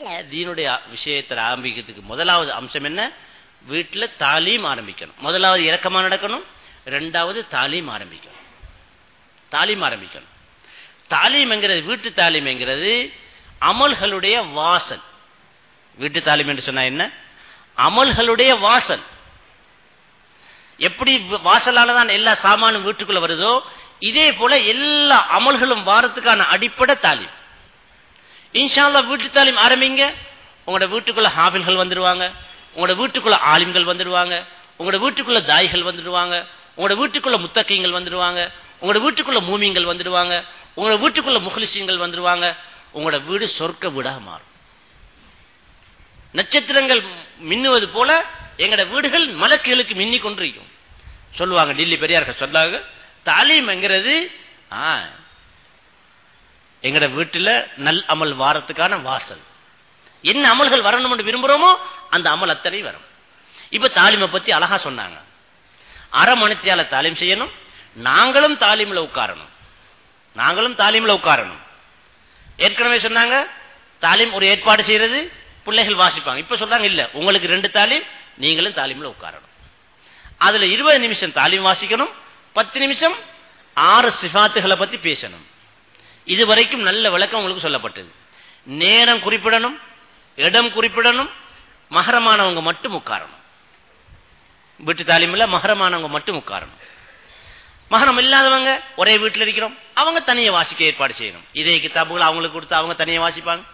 தீனுடைய விஷயத்தை ஆரம்பிக்கிறதுக்கு முதலாவது அம்சம் என்ன? வீட்டில் தாலீம் ஆரம்பிக்கணும். முதலாவது இறக்கமா நடக்கணும். ரெண்டாவது தாலீம் ஆரம்பிக்கணும். தாலீம் ஆரம்பிக்கணும். தாலீம் என்கிறது வீட்டு தாலீம் என்கிறது அமல்களுடைய வாசல். வீட்டு தாலீம் என்று சொன்னா என்ன? அமல்களுடைய வாசல். எப்படி வாசலால தான் எல்லா சாமானும் வீட்டுக்குள்ள வருதோ இதே போல எல்லா அமல்களும் வாரத்துக்கான அடிப்படை தாலீம். இன்ஷால்லா வீட்டு தாலிம் ஆரம்பிங்க. உங்களோட வீட்டுக்குள்ள ஹாபில்கள் வந்துடுவாங்க உங்களோட வீட்டுக்குள்ள ஆலிம்கள் வந்துடுவாங்க உங்களோட வீட்டுக்குள்ள தாய்கள் வந்துடுவாங்க உங்களோட வீட்டுக்குள்ள முத்தக்கைங்கள் வந்துடுவாங்க உங்களோட வீட்டுக்குள்ள மூமிங்கள் வந்துடுவாங்க உங்களோட வீட்டுக்குள்ள முகலிசியங்கள் வந்துடுவாங்க உங்களோட வீடு சொர்க்க வீடாக மாறும். நட்சத்திரங்கள் மின்னுவது போல எங்களோட வீடுகள் மலக்குகளுக்கு மின்னி கொண்டிருக்கும். சொல்லுவாங்க டில்லி பெரியார்கள் சொல்லாங்க தாலிம் என்கிறது எங்கட வீட்டுல நல் அமல் வாரத்துக்கான வாசல். என்ன அமல்கள் வரணும் என்று விரும்புறோமோ அந்த அமல் அத்தனை வரும். இப்ப தாலிமை பத்தி அழகா சொன்னாங்க. அரை மணித்தியால தாலிம் செய்யணும் நாங்களும் தாலிமில் உட்காரணும். நாங்களும் தாலிமில் உட்காரணும். ஏற்கனவே சொன்னாங்க தாலிம் ஒரு ஏற்பாடு செய்யறது பிள்ளைகள் வாசிப்பாங்க. இப்ப சொல்றாங்க இல்ல உங்களுக்கு ரெண்டு தாலிம் நீங்களும் தாலிமில் உட்காரணும். அதுல இருபது நிமிஷம் தாலிம் வாசிக்கணும் பத்து நிமிஷம் ஆறு சிபாத்துகளை பத்தி பேசணும். இது வரைக்கும் நல்ல விளக்கம் உங்களுக்கு சொல்லப்பட்டது. நேரம் குறிப்பிடணும் இடம் குறிப்பிடணும் மகரமானவங்க மட்டும் உட்காரணும். வீட்டு தாலிமில் மகரமானவங்க மட்டும் உட்காரணும். மகரம் இல்லாதவங்க ஒரே வீட்டில் இருக்கிறோம் அவங்க தனியை வாசிக்க ஏற்பாடு செய்யணும். இதே கிதாபுகள் அவங்களுக்கு கொடுத்து அவங்க தனியை வாசிப்பாங்க.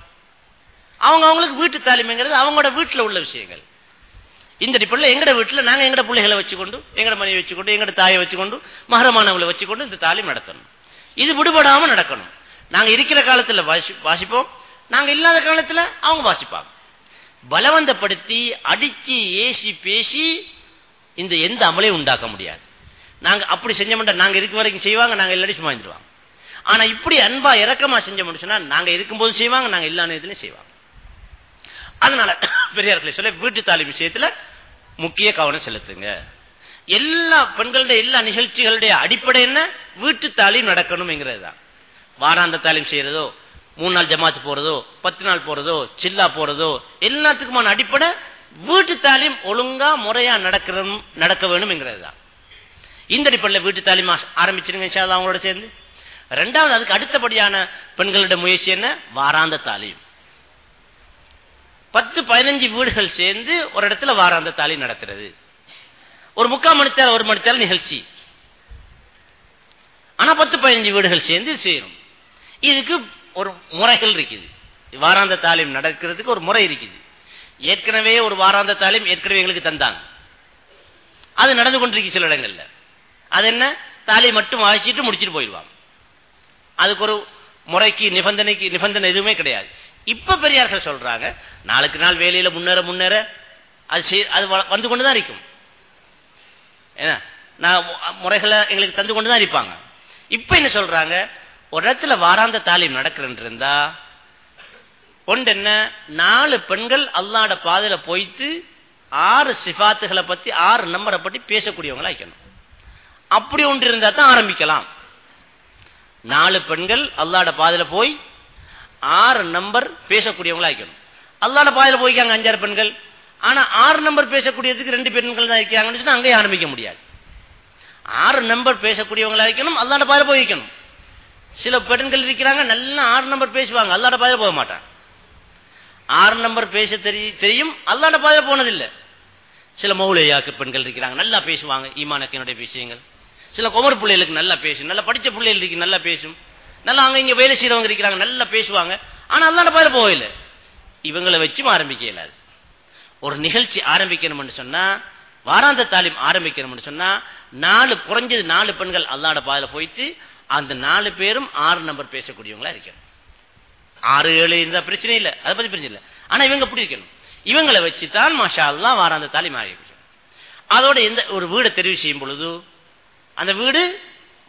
அவங்க அவங்களுக்கு வீட்டு தாலிமைங்கிறது அவங்களோட வீட்டில் உள்ள விஷயங்கள். இந்த அடிப்படையில் எங்கட வீட்டில் நாங்கள் எங்கட பிள்ளைகளை வச்சுக்கொண்டு எங்கட மனைவி வச்சுக்கொண்டு எங்கட தாயை வச்சுக்கொண்டு மகரமானவங்களை வச்சுக்கொண்டு இந்த தாலிம் நடத்தணும். இது விடுபடாம நடக்கணும். நாங்க இருக்கிற காலத்துல வாசிப்போம். நாங்க இல்லாத காலத்துல அவங்க வாசிப்பாங்க. பலவந்தப்படுத்தி அடிச்சு ஏசி பேசி இந்த எந்த அமலையும் உண்டாக்க முடியாது. நாங்க அப்படி செஞ்சோம்னா நாங்க இருக்கும் வரைக்கும் செய்வாங்க நாங்க எல்லாரும் சும்மா இருந்துருவாங்க. ஆனா இப்படி அன்பா இறக்கமா செஞ்ச முடிச்சுன்னா நாங்க இருக்கும்போது செய்வாங்க நாங்க எல்லா நேரத்திலையும் செய்வாங்க. அதனால பெரியார்களை சொல்ல வீட்டு தாலி விஷயத்துல முக்கிய கவனம் செலுத்துங்க. எல்லா பெண்களுடைய எல்லா நிகழ்ச்சிகளுடைய அடிப்படை என்ன? வீட்டு தாலி நடக்கணும்ங்கிறது தான் வாராந்த தாலிம் செய்யறதோ மூணு நாள் ஜமாத்து போறதோ பத்து நாள் போறதோ சில்லா போறதோ எல்லாத்துக்குமான அடிப்படை வீட்டு தாலிம் ஒழுங்கா முறையா நடக்கிற நடக்க வேணும்ங்கிறது தான் இந்த அடிப்படையில் வீட்டு தாலிம் ஆரம்பிச்சிருங்க அவங்களோட சேர்ந்து. ரெண்டாவது அதுக்கு அடுத்தபடியான பெண்களோட முயற்சி என்ன? வாராந்த தாலிம். பத்து பதினஞ்சு வீடுகள் சேர்ந்து ஒரு இடத்துல வாராந்த தாலி நடத்துறது. ஒரு முக்கால் மணித்தால் ஒரு மணித்தால் நிகழ்ச்சி. ஆனா பத்து பதினஞ்சு வீடுகள் சேர்ந்து செய்யணும். இதுக்கு ஒரு முறைகள் இருக்குது. வாராந்த தாலிம் நடக்கிறதுக்கு ஒரு முறை இருக்குது. ஏற்கனவே ஒரு வாராந்த தாலிம் ஏற்கனவே எங்களுக்கு தந்தாங்க அது நடந்து கொண்டிருக்கு சில இடங்கள்ல. அது என்ன? தாலி மட்டும் அழைச்சிட்டு முடிச்சுட்டு போயிடுவாங்க அதுக்கு ஒரு முறைக்கு நிபந்தனைக்கு நிபந்தனை எதுவுமே கிடையாது. இப்ப பெரியார்கள் சொல்றாங்க நாளுக்கு நாள் வேலையில முன்னேற முன்னேற அது அது வந்து கொண்டுதான் இருக்கும். ஏன்னா நான் முறைகளை எங்களுக்கு தந்து கொண்டுதான் இருப்பாங்க. இப்ப என்ன சொல்றாங்க? ஒரு இடத்துல வாராந்த தாலீம் நடக்கிறேன் இருந்தா ஒன்று என்ன? நாலு பெண்கள் அல்லாட பாதையில போயிட்டு ஆறு சிபாத்துகளை பத்தி ஆறு நம்பரை பத்தி பேசக்கூடியவங்களா வைக்கணும் அப்படி ஒன்று இருந்தா தான் ஆரம்பிக்கலாம். நாலு பெண்கள் அல்லாட பாதையில போய் ஆறு நம்பர் பேசக்கூடியவங்களா வைக்கணும் அல்லாட பாதையில போய்க்காங்க அஞ்சாறு பெண்கள். ஆனா ஆறு நம்பர் பேசக்கூடியதுக்கு ரெண்டு பெண்கள் தான் இருக்காங்கன்னு சொன்னா அங்கேயும் ஆரம்பிக்க முடியாது. ஆறு நம்பர் பேசக்கூடியவங்களா இருக்கணும் அல்லாட பாதையில போய் வைக்கணும் சில பெண்கள் இருக்கிறாங்க நல்லா ஆறு நம்பர் பேசுவாங்க. அல்லாட பாதையில போக மாட்டாங்க ஆறு நம்பர் பேச தெரியும் அல்லாட பாதையில போனதில்லை. சில மௌலையாக்கு பெண்கள் இருக்கிறாங்க நல்லா பேசுவாங்க ஈமானக்கினுடைய விஷயங்கள். சில குமர் பிள்ளைகளுக்கு நல்லா பேசும் நல்லா படிச்ச பிள்ளைகளுக்கு நல்லா பேசும். நல்லா அங்க இங்க வேலை செய்யறவங்க இருக்கிறாங்க நல்லா பேசுவாங்க. ஆனா அல்லாட பாதையில போகல. இவங்களை வச்சும் ஆரம்பிக்க இயலாது. ஒரு நிகழ்ச்சி ஆரம்பிக்கணும்னு சொன்னா வாராந்த தாலிம் ஆரம்பிக்கணும்னு சொன்னா நாலு குறைஞ்சது நாலு பெண்கள் அல்லாட பாதையில போயிட்டு அந்த நாலு பேரும் ஆறு நம்பர் பேசக்கூடியவங்களா இருக்கணும். ஆறு ஏழு இந்த பிரச்சனை இல்லை. அதை பத்தி பிரச்சனை இல்லை ஆனா இவங்க எப்படி இருக்கணும்? இவங்களை வச்சுதான் மாஷா அல்லா வாராந்த தாலி ஆரம்பிக்கணும் அதோட எந்த ஒரு வீடை தெரிவு செய்யும் பொழுது அந்த வீடு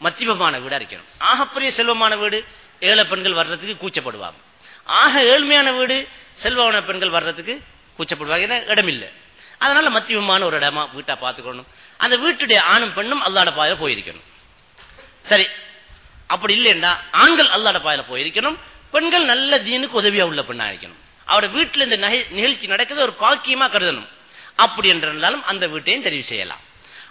மத்தியமமான வீடா இருக்கணும். ஆகப்பெரிய செல்வமான வீடு ஏழை பெண்கள் வர்றதுக்கு கூச்சப்படுவாங்க. ஆக ஏழ்மையான வீடு செல்வமான பெண்கள் வர்றதுக்கு கூச்சப்படுவாங்க. ஏன்னா இடம் இல்லை. அதனால மத்தியமமான ஒரு இடமா வீட்டா பார்த்துக்கணும். அந்த வீட்டுடைய ஆணும் பெண்ணும் அல்லாட பாதையில போயிருக்கணும். சரி அப்படி இல்லைன்னா ஆண்கள் அல்லாட பாதையில போயிருக்கணும். பெண்கள் நல்ல தீனுக்கு உதவியா உள்ள பெண்ணா இருக்கணும். அவரோட வீட்டில் இந்த நிகழ்ச்சி நடக்கிறது ஒரு பாக்கியமா கருதணும். அப்படி என்றாலும் அந்த வீட்டையும் தெரிவு செய்யலாம்.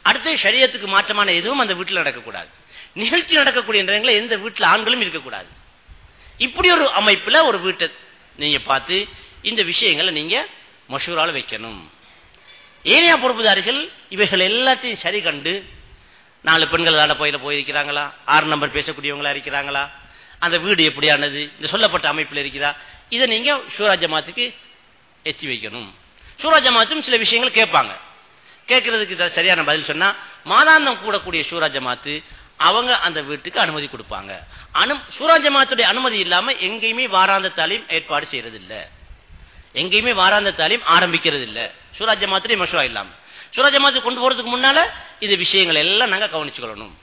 அடுத்து சரீரத்துக்கு மாற்றமான எதுவும் அந்த வீட்டில் நடக்கக்கூடாது. நிகழ்ச்சி நடக்கக்கூடிய நேரங்களில் எந்த வீட்டில் ஆண்களும் இருக்கக்கூடாது. இப்படி ஒரு அமைப்புல ஒரு வீட்டை நீங்க பார்த்து இந்த விஷயங்களை நீங்க மஷூரால் வைக்கணும். ஏனையா பொறுப்புதாரிகள் இவைகள் எல்லாத்தையும் சரி கண்டு நாலு பெண்கள் வேலை போயில போயிருக்கிறாங்களா? ஆறு நம்பர் பேசக்கூடியவங்களா இருக்கிறாங்களா? அந்த வீடு எப்படியானது? இந்த சொல்லப்பட்ட அமைப்பில் இருக்கிறா இதை நீங்க ஷூரா ஜமாத்துக்கு எத்தி வைக்கணும். ஷூரா ஜமாத்தும் சில விஷயங்கள் கேட்பாங்க. கேட்கறதுக்கு சரியான பதில் சொன்னா மாதாந்தம் கூடக்கூடிய ஷூரா ஜமாத்து அவங்க அந்த வீட்டுக்கு அனுமதி கொடுப்பாங்க. அனு ஷூரா ஜமாத்துடைய அனுமதி இல்லாம எங்கேயுமே வாராந்த தாலீம் ஏற்பாடு செய்யறது இல்ல எங்கேயுமே வாராந்த தாலீம் ஆரம்பிக்கிறது இல்ல ஷூரா ஜமாத்துடைய மஷூரா இல்லாம. ஷூரா கொண்டு போறதுக்கு முன்னால இந்த விஷயங்கள் எல்லாம் நாங்க கவனிச்சுக்கொள்ளணும்.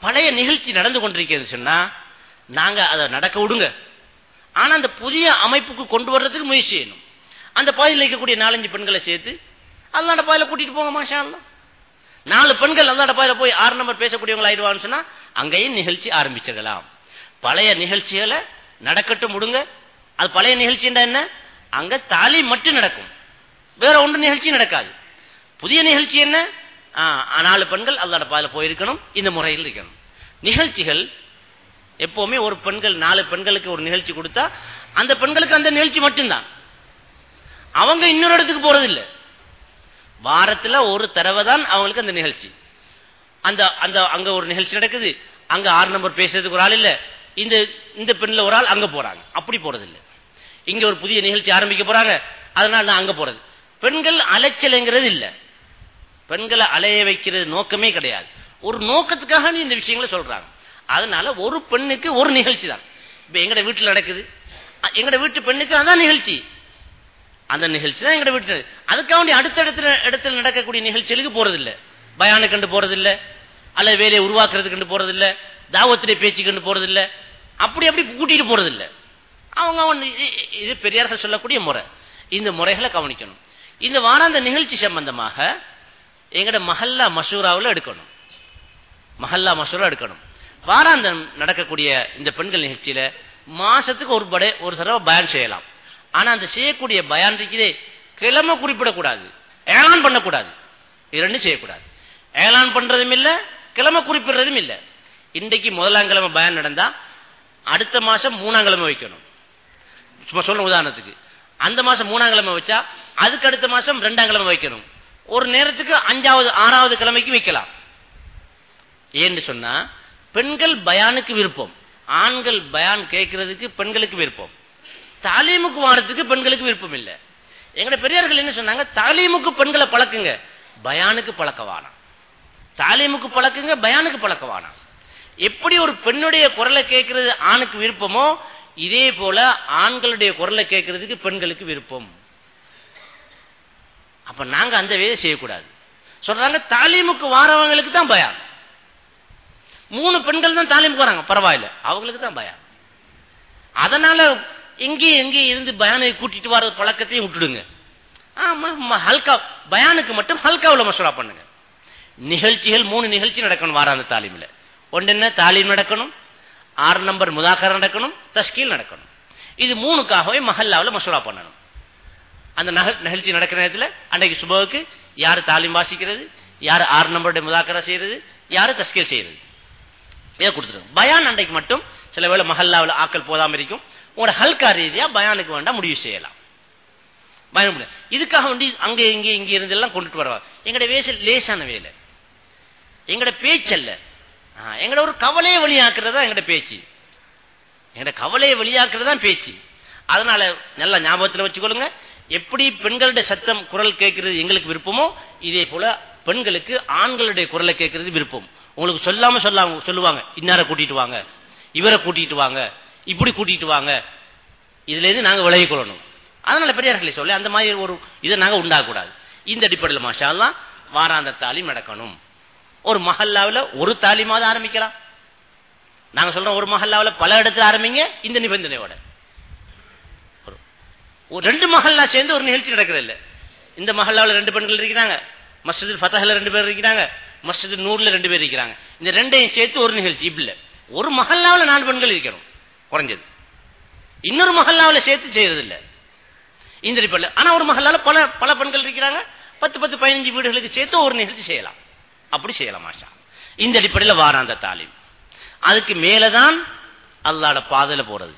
பழைய நிகழ்ச்சி நடந்து கொண்டிருக்கிறது சொன்னா நாங்க அதை நடக்க விடுங்க. ஆனா அந்த புதிய அமைப்புக்கு கொண்டு வர்றதுக்கு முயற்சி செய்யணும். அந்த பாதையில் இருக்கக்கூடிய நாலஞ்சு பெண்களை சேர்த்து அல்லாட பாதையில கூட்டிட்டு போங்க மாஷா நாலு பெண்கள் அல்லாட பாதையில போய் ஆறு நம்பர் பேசக்கூடியவங்க ஆயிடுவான்னு சொன்னா அங்கேயும் நிகழ்ச்சி ஆரம்பிச்சிடலாம். பழைய நிகழ்ச்சிகளை நடக்கட்டும் விடுங்க. அது பழைய நிகழ்ச்சின்னா என்ன? அங்க தாலி மட்டும் நடக்கும். வேற ஒன்று நிகழ்ச்சி நடக்காது. புதிய நிகழ்ச்சி என்ன? ஆ, நாலு பெண்கள் அல்லாட பாதையில போயிருக்கணும். இந்த முறையில் இருக்கணும். நிகழ்ச்சிகள் எப்பவுமே ஒரு பெண்கள் நாலு பெண்களுக்கு ஒரு நிகழ்ச்சி கொடுத்தா அந்த பெண்களுக்கு அந்த நிகழ்ச்சி மட்டும்தான். அவங்க இன்னொரு இடத்துக்கு போறதில்லை. வாரத்தில் ஒரு தடவை தான் அவங்களுக்கு அந்த நிகழ்ச்சி. அந்த அந்த அங்க ஒரு நிகழ்ச்சி நடக்குது. அங்க ஆறு நம்பர் பேசுறதுக்கு ஒரு ஆள் இல்ல. இந்த இந்த பெண்ல ஒரு ஆள் அங்க போறாங்க. அப்படி போறதில்லை. இங்க ஒரு புதிய நிகழ்ச்சி ஆரம்பிக்க போறாங்க. அதனால நான் அங்க போறது. பெண்கள் அலைச்சலைங்கிறது இல்லை. பெண்களை அலைய வைக்கிறது நோக்கமே கிடையாது. ஒரு நோக்கத்துக்காக நீ இந்த விஷயங்களை சொல்றாங்க. அதனால ஒரு பெண்ணுக்கு ஒரு நிகழ்ச்சி தான் இப்ப எங்கட வீட்டில் நடக்குது. எங்கட வீட்டு பெண்ணுக்கு அதான் நிகழ்ச்சி. அந்த நிகழ்ச்சி தான் எங்கட வீட்டு அதுக்காக வேண்டி அடுத்த இடத்துல இடத்துல நடக்கக்கூடிய நிகழ்ச்சிகளுக்கு போறது பயானை பயானு கண்டு போறது அல்ல வேலையை உருவாக்குறது கண்டு போறது தாவத்துடைய பேச்சு கண்டு போறது அப்படி அப்படி கூட்டிட்டு போறது அவங்க அவங்க இது பெரியார்கள் சொல்லக்கூடிய முறை. இந்த முறைகளை கவனிக்கணும். இந்த வாராந்த நிகழ்ச்சி சம்பந்தமாக எங்கட மஹல்லா மசூராவில் எடுக்கணும். மஹல்லா மசூரா எடுக்கணும். வாராந்தம் நடக்கக்கூடிய இந்த பெண்கள் நிகழ்ச்சியில மாசத்துக்கு ஒரு படை ஒரு தடவை பயன் செய்யலாம். ஆனா அந்த செய்யக்கூடிய பயான் இருக்குதே கிழமை குறிப்பிடக்கூடாது. ஏலான் பண்ணக்கூடாது. இது ரெண்டும் செய்யக்கூடாது. ஏலான் பண்றதும் இல்ல கிழமை குறிப்பிடுறதும் இல்ல. இன்றைக்கு முதலாம் கிழமை பயன் நடந்தா அடுத்த மாசம் மூணாம் கிழமை வைக்கணும். சும்மா சொல்ற உதாரணத்துக்கு. அந்த மாசம் மூணாம் கிழமை வச்சா அதுக்கு அடுத்த மாசம் ரெண்டாம் கிழமை வைக்கணும். ஒரு நேரத்துக்கு அஞ்சாவது ஆறாவது கிழமைக்கு வைக்கலாம். ஏன்னு சொன்னா பெண்கள் பயானுக்கு விருப்பம். ஆண்கள் பயான் கேட்கறதுக்கு பெண்களுக்கு விருப்பம். தாலீமுக்கு வாரத்துக்கு பெண்களுக்கு விருப்பம் இல்லை. எங்கட பெரியார்கள் என்ன சொன்னாங்க? தாலீமுக்கு பெண்களை பழக்குங்க பயானுக்கு பழக்க வேணாம் தாலீமுக்கு பழக்குங்க பயானுக்கு பழக்க வேணாம் எப்படி ஒரு பெண்ணுடைய குரலை கேட்கறது ஆணுக்கு விருப்பமோ இதே போல ஆண்களுடைய குரலை கேட்கறதுக்கு பெண்களுக்கு விருப்பம். அப்ப நாங்க அந்த வேலை செய்யக்கூடாது. சொல்றாங்க தாலீமுக்கு வாரவங்களுக்கு தான் பயம். மூணு பெண்கள் தான் தாலீமுக்கு வராங்க பரவாயில்ல. அவங்களுக்கு தான் பயம். அதனால எங்கேயும் எங்கேயும் இருந்து பயானை கூட்டிட்டு வர பழக்கத்தையும் விட்டுடுங்க. ஆமா ஹல்கா பயானுக்கு மட்டும் ஹல்காவில் மசூரா பண்ணுங்க. நிகழ்ச்சிகள் மூணு நிகழ்ச்சி நடக்கணும் வாராந்த தாலீமில். ஒன்று என்ன? தாலீம் நடக்கணும். ஆறு நம்பர் முதாக்கர் நடக்கணும். தஸ்கீல் நடக்கணும். இது மூணுக்காகவே மஹல்லாவில் மசூரா பண்ணணும். அந்த நக- நிகழ்ச்சி நடக்கிற நேரத்தில் அன்றைக்கு சுபவுக்கு யார் தாலிம் வாசிக்கிறது யார் ஆறு நம்பருடைய முதாக்கரா செய்யறது யாரு தஸ்கீல் செய்யறது? இதை கொடுத்துருங்க பயான் அன்றைக்கு மட்டும் சில வேளை மஹல்லாவில் ஆக்கள் போதாம இருக்கும். உங்களோட ஹல்கா ரீதியாக பயானுக்கு வேண்டாம் முடிவு செய்யலாம். பயம் முடியாது. இதுக்காக வேண்டி அங்கே இங்கே இங்கே இருந்து எல்லாம் கொண்டுட்டு வருவாங்க எங்களோட வேச லேசான வேலை. எங்களோட பேச்சல்ல எங்களோட ஒரு கவலையை வெளியாக்குறது தான் எங்களோட பேச்சு. எங்களோட கவலையை வெளியாக்குறது தான் பேச்சு. அதனால நல்லா ஞாபகத்தில் வச்சுக்கொள்ளுங்க. எப்படி பெண்களுடைய சத்தம் குரல் கேட்கிறது எங்களுக்கு விருப்பமோ இதே போல பெண்களுக்கு ஆண்களுடைய குரலை கேட்கறது விருப்பம். உங்களுக்கு சொல்லாம சொல்லாம சொல்லுவாங்க. இன்னார கூட்டிட்டு வாங்க? இவரை கூட்டிட்டு வாங்க. இப்படி கூட்டிட்டு வாங்க. இதுல இருந்து நாங்க விலகி கொள்ளணும். அதனால பெரியார்களை சொல்ல அந்த மாதிரி ஒரு இதை நாங்க உண்டாகக்கூடாது இந்த அடிப்படையில் மாஷாலாம் வாராந்த தாலிம் நடக்கணும். ஒரு மஹல்லாவில் ஒரு தாலிமாவது ஆரம்பிக்கலாம். நாங்க சொல்றோம் ஒரு மஹல்லாவில் பல இடத்துல ஆரம்பிங்க இந்த நிபந்தனையோட. ஒரு ரெண்டு மஹல்லா சேர்ந்து ஒரு நிகழ்ச்சி நடக்கிறது இந்த மஹல்லாவில் ரெண்டு பெண்கள் இருக்கிறாங்க. மஸ்ஜித் ஃபத்தஹில் ரெண்டு பேர் இருக்கிறாங்க. மஸ்ஜித் நூறில் ரெண்டு பேர் இருக்கிறாங்க. இந்த ரெண்டையும் சேர்த்து ஒரு நிகழ்ச்சி இப்படி ஒரு மஹல்லாவில் நாலு பெண்கள் இருக்கணும் குறைஞ்சது. இன்னொரு மஹல்லாவில் சேர்த்து செய்யறது இல்ல. இந்த ஆனா ஒரு மகளால பல பல பெண்கள் இருக்கிறாங்க. பத்து பத்து பதினஞ்சு வீடுகளுக்கு சேர்த்து ஒரு நிகழ்ச்சி செய்யலாம். அப்படி செய்யலாம் மாஷா இந்த அடிப்படையில் வாராந்த தாலிம். அதுக்கு மேலதான் அல்லாட பாதையில போறது.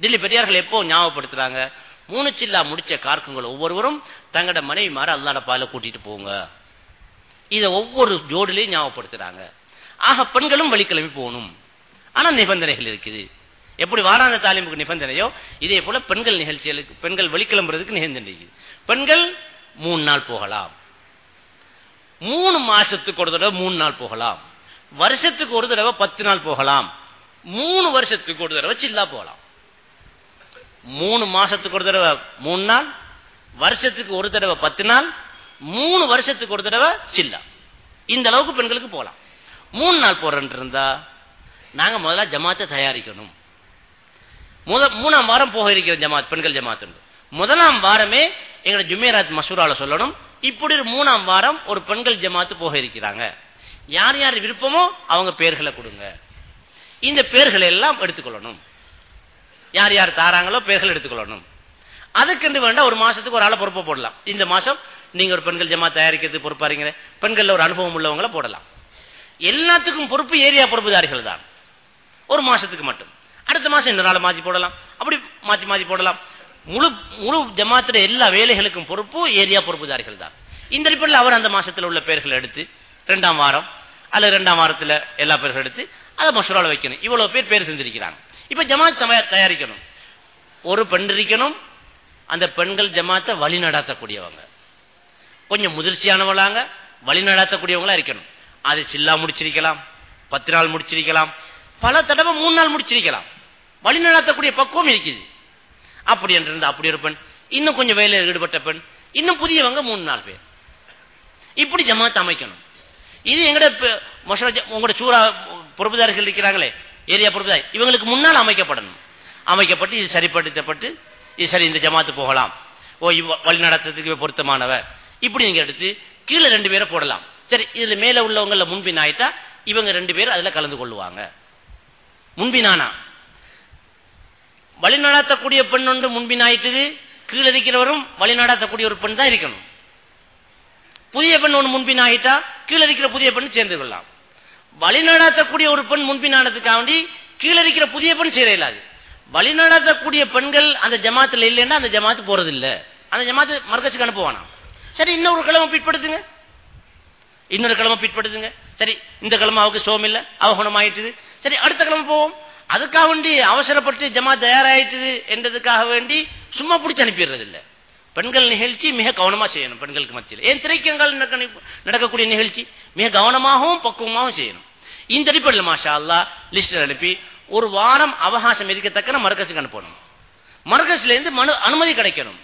தில்லி பெரியார்கள் எப்போ ஞாபகப்படுத்துறாங்க? மூணு சில்லா முடிச்ச கார்க்குங்கள் ஒவ்வொருவரும் தங்களோட மனைவி மாற அல்லாட பால கூட்டிட்டு போங்க. இதை ஒவ்வொரு ஜோடிலையும் ஞாபகப்படுத்துறாங்க. ஆக பெண்களும் வழிக்கிழமை போகணும். ஆனா நிபந்தனைகள் இருக்குது. எப்படி வாராந்த தாலிமுக்கு நிபந்தனையோ இதே போல பெண்கள் நிகழ்ச்சிகளுக்கு பெண்கள் வெளிக்கிளம்புறதுக்கு நிபந்தனை இருக்குது. பெண்கள் மூணு நாள் போகலாம். மூணு மாசத்துக்கு ஒரு தடவை மூணு நாள் போகலாம். வருஷத்துக்கு ஒரு தடவை பத்து நாள் போகலாம். மூணு வருஷத்துக்கு ஒரு தடவை சில்லா போகலாம். மூணு மாசத்துக்கு ஒரு தடவை மூணு நாள் வருஷத்துக்கு ஒரு தடவை பத்து நாள் மூணு வருஷத்துக்கு ஒரு தடவை சில்லா. இந்த அளவுக்கு பெண்களுக்கு போகலாம். மூணு நாள் போறேன் இருந்தா நாங்க முதல்ல ஜமாத்தை தயாரிக்கணும். முத மூணாம் வாரம் போக இருக்கிற ஜமாத் பெண்கள் ஜமாத் முதலாம் வாரமே எங்களை ஜுமேராத் மசூரால சொல்லணும். இப்படி ஒரு மூணாம் வாரம் ஒரு பெண்கள் ஜமாத்து போக இருக்கிறாங்க. யார் யார் விருப்பமோ அவங்க பேர்களை கொடுங்க. இந்த பேர்களை எல்லாம் எடுத்துக்கொள்ளணும். யார் யார் தாராங்களோ பேர்கள் எடுத்துக்கொள்ளணும். அதுக்கென்று வேண்டாம் ஒரு மாசத்துக்கு ஒரு ஆளை பொறுப்பை போடலாம். இந்த மாசம் நீங்க ஒரு பெண்கள் ஜமா தயாரிக்கிறதுக்கு பொறுப்பாருங்க இருக்கீங்க பெண்கள்ல ஒரு அனுபவம் உள்ளவங்களை போடலாம். எல்லாத்துக்கும் பொறுப்பு ஏரியா பொறுப்புதாரிகள் தான். ஒரு மாசத்துக்கு மட்டும். அடுத்த மாசம் இன்னொரு நாள் மாத்தி போடலாம். அப்படி மாத்தி மாத்தி போடலாம். முழு முழு ஜமாத்துடைய எல்லா வேலைகளுக்கும் பொறுப்பு ஏரியா பொறுப்புதாரிகள் தான். இந்த அடிப்படையில் அவர் அந்த மாசத்துல உள்ள பேர்களை எடுத்து ரெண்டாம் வாரம் அல்லது ரெண்டாம் வாரத்துல எல்லா பேர்கள் எடுத்து அதை மசூரால வைக்கணும். இவ்வளவு பேர் பேர் செஞ்சிருக்கிறாங்க. இப்ப ஜமாத் தயாரிக்கணும். ஒரு பெண் இருக்கணும். அந்த பெண்கள் ஜமாத்தை வழி நடாத்தக்கூடியவங்க. கொஞ்சம் முதிர்ச்சியானவளாங்க வழி நடாத்தக்கூடியவங்களா இருக்கணும். அது சில்லா முடிச்சிருக்கலாம் பத்து நாள் முடிச்சிருக்கலாம் பல தடவை மூணு நாள் முடிச்சிருக்கலாம். வழி நடாத்தக்கூடிய பக்குவம் இருக்குது. அப்படி என்று அப்படி ஒரு பெண் இன்னும் கொஞ்சம் வேலையில் ஈடுபட்ட பெண் இன்னும் புதியவங்க மூணு நாள் பேர். இப்படி ஜமாத் அமைக்கணும். இது எங்கட ஜ- உங்களோட சூறா பொறுப்புதாரர்கள் இருக்கிறாங்களே ஏரியா பொறுப்புதாரி இவங்களுக்கு முன்னால் அமைக்கப்படணும். அமைக்கப்பட்டு இது சரிப்படுத்தப்பட்டு இது சரி இந்த ஜமாத்து போகலாம். ஓ இவ வழி நடத்துறதுக்கு பொருத்தமானவர் பொருத்தமானவ. இப்படி நீங்க எடுத்து கீழே ரெண்டு பேரை போடலாம். சரி இதுல மேல உள்ளவங்கள முன்பின் ஆயிட்டா இவங்க ரெண்டு பேரும் அதுல கலந்து கொள்ளுவாங்க. முன்பினானா வழிநடத்தக்கூடிய பெண் ஒன்று முன்பின் ஆயிட்டது கீழே இருக்கிறவரும் வழிநடத்தக்கூடிய ஒரு பெண் தான் இருக்கணும். புதிய பெண் ஒன்று முன்பின் ஆகிட்டா கீழே இருக்கிற புதிய பெண் சேர்ந்து கொள்ளலாம். வழி நடாத்தக்கூடிய ஒரு பெண் முன்பின் ஆனதுக்காக வேண்டி கீழே இருக்கிற புதிய பெண் சீரையில்லாது இயலாது வழி நடாத்தக்கூடிய பெண்கள் அந்த ஜமாத்தில் இல்லைன்னா அந்த ஜமாத்து போறது இல்லை அந்த ஜமாத்து மர்க்கச்சுக்கு அனுப்புவானா? சரி இன்னொரு கிழமை பிற்படுத்துங்க. இன்னொரு கிழமை பிற்படுத்துங்க. சரி இந்த கிழமை அவருக்கு சோம் இல்லை அவகுணம் ஆயிட்டுது. சரி அடுத்த கிழமை போவோம். அதுக்காக வேண்டி அவசரப்பட்டு ஜமா தயாராயிட்டுது என்றதுக்காக வேண்டி சும்மா பிடிச்சி அனுப்பிடுறது இல்லை பெண்கள் நிகழ்ச்சி மிக கவனமா செய்யணும் பெண்களுக்கு மத்தியில். ஏன் திரைக்கங்கள் நடக்க- நடக்கக்கூடிய நிகழ்ச்சி? மிக கவனமாகவும் பக்குவமாகவும் செய்யணும். இந்த அடிப்படையில் மாஷா அல்லா லிஸ்ட் அனுப்பி ஒரு வாரம் அவகாசம் இருக்கத்தக்க மரக்கசுக்கு அனுப்பணும். மரக்கசுல இருந்து மனு அனுமதி கிடைக்கணும்.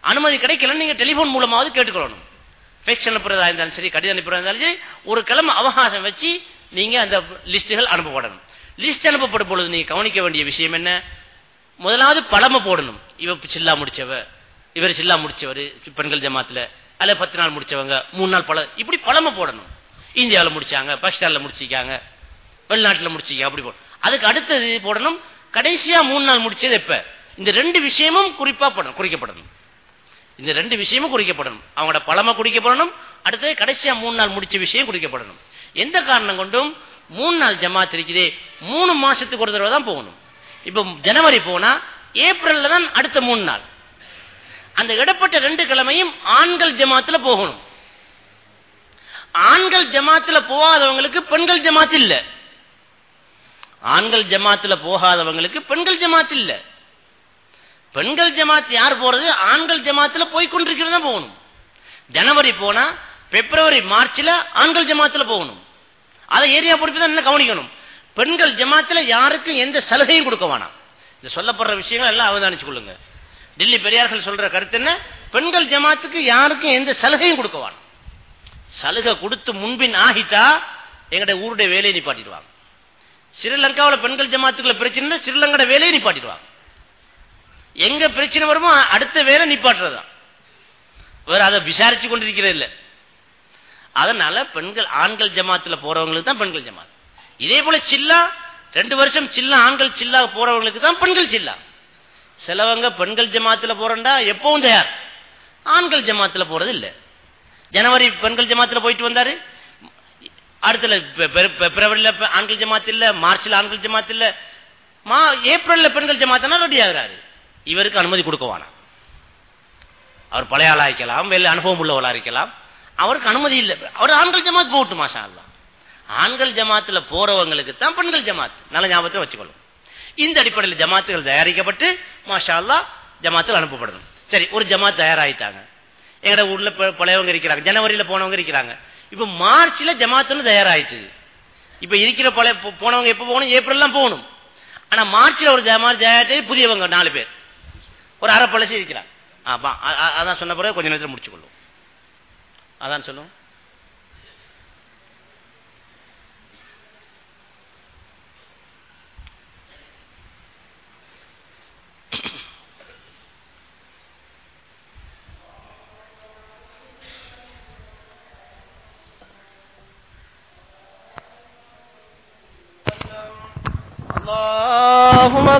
அனுமதி கிடைக்கலன்னு நீங்க டெலிபோன் மூலமாவது கேட்டுக்கொள்ளணும். ஃபேக்ஸ் அனுப்புறதா இருந்தாலும் சரி கடிதம் அனுப்புறதா இருந்தாலும் சரி ஒரு கிழமை அவகாசம் வச்சு நீங்க அந்த லிஸ்டுகள் அனுப்பப்படணும். லிஸ்ட் அனுப்பப்படும் பொழுது நீங்க கவனிக்க வேண்டிய விஷயம் என்ன? முதலாவது பழமை போடணும். இவ சில்லா முடிச்சவ. இவர் சில்லா முடிச்சவர் பெண்கள் ஜமாத்துல. அல்ல பத்து நாள் முடிச்சவங்க மூணு நாள் பல இப்படி பழமை போடணும். இந்தியாவில் முடிச்சாங்க பாகிஸ்தான்ல முடிச்சிருக்காங்க வெளிநாட்டில் முடிச்சிருக்காங்க அப்படி போடணும் அதுக்கு அடுத்தது போடணும் கடைசியா மூணு நாள் முடிச்சது எப்ப? இந்த ரெண்டு விஷயமும் குறிப்பா படணும் குறிக்கப்படணும். இந்த ரெண்டு விஷயமும் குறிக்கப்படணும். அவங்களோட பழமை குறிக்கப்படணும் அடுத்தது கடைசியா மூணு நாள் முடிச்ச விஷயம் குறிக்கப்படணும். எந்த காரணம் கொண்டும் மூணு நாள் ஜமாத் இருக்குதே மூணு மாசத்துக்கு ஒரு தடவை தான் போகணும். இப்ப ஜனவரி போனா ஏப்ரல்ல தான் அடுத்த மூணு நாள். அந்த இடப்பட்ட ரெண்டு கிழமையும் ஆண்கள் ஜமாத்துல போகணும். ஆண்கள் ஜமாத்துல போகாதவங்களுக்கு பெண்கள் ஜமாத் இல்ல ஆண்கள் ஜமாத்துல போகாதவங்களுக்கு பெண்கள் ஜமாத் இல்ல பெண்கள் ஜமாத் யார் போறது? ஆண்கள் ஜமாத்துல போய்கொண்டிருக்கிறத போகணும். ஜனவரி போனா பிப்ரவரி மார்ச்ல ஆண்கள் ஜமாத்துல போகணும். அதை ஏரியா பொறுப்பு தான் என்ன கவனிக்கணும். பெண்கள் ஜமாத்துல யாருக்கும் எந்த சலுகையும் கொடுக்க வேணாம். இந்த சொல்லப்படுற விஷயங்கள் எல்லாம் அவதானிச்சு கொள்ளுங்க. டெல்லி பெரியார்கள் சொல்ற கருத்து என்ன? பெண்கள் ஜமாத்துக்கு யாருக்கும் எந்த சலுகையும் கொடுக்கவான் சலுகை கொடுத்து முன்பின் ஆகிட்டா எங்கட ஊருடைய வேலையை நிப்பாட்டிடுவாங்க. ஸ்ரீலங்காவில் பெண்கள் ஜமாத்துக்குள்ள பிரச்சனை ஸ்ரீலங்கோட வேலையை நிப்பாட்டிடுவாங்க. எங்க பிரச்சனை வருமோ அடுத்த வேலை நிப்பாட்டுறதுதான். வேற அதை விசாரிச்சு கொண்டிருக்கிறது இல்லை. அதனால பெண்கள் ஆண்கள் ஜமாத்துல போறவங்களுக்கு தான் பெண்கள் ஜமாத். இதே போல சில்லா ரெண்டு வருஷம் சில்லா ஆண்கள் சில்லா போறவங்களுக்கு தான் பெண்கள் சில்லா. சிலவங்க பெண்கள் ஜமாத்துல போறண்டா எப்பவும் தயார். ஆண்கள் ஜமாத்துல போறது இல்ல. ஜனவரி பெண்கள் ஜமாத்துல போயிட்டு வந்தாரு. அடுத்துல பிப்ரவரியில ஆண்கள் ஜமாத் இல்ல மார்ச்ல ஆண்கள் ஜமாத் இல்ல. மா ஏப்ரல்ல பெண்கள் ஜமாத்னா ரெடி ஆகுறாரு. இவருக்கு அனுமதி கொடுக்கவானா அவர் பழைய ஆளா இருக்கலாம் வெளில அனுபவம் உள்ளவளா இருக்கலாம். அவருக்கு அனுமதி இல்லை. அவர் ஆண்கள் ஜமாத் போட்டு மாஷா ஆண்கள் ஜமாத்துல போறவங்களுக்கு தான் பெண்கள் ஜமாத் நல்ல ஞாபகத்தை வச்சுக்கொள்ளும் இந்த அடிப்படையில் ஜமாத்துகள் தயாரிக்கப்பட்டு மாஷா ஜமாத்துகள் ஜமாத்தில் அனுப்பப்படணும் சரி ஒரு ஜமாத் தயாராகிட்டாங்க எங்கட ஊர்ல பழையவங்க இருக்கிறாங்க ஜனவரியில போனவங்க இருக்கிறாங்க. இப்ப மார்ச்ல ஜமாத்துன்னு தயாராயிட்டு. இப்ப இருக்கிற பழைய போனவங்க எப்ப போகணும்? ஏப்ரல்லாம் போகணும். ஆனா மார்ச்ல ஒரு ஜமாத் தயாரிட்டு புதியவங்க நாலு பேர். ஒரு அரை பழசி இருக்கிறாங்க. அதான் சொன்ன பிறகு கொஞ்ச நேரத்தில் முடிச்சுக்கொள்ளும் அதான் சொல்லுவோம்.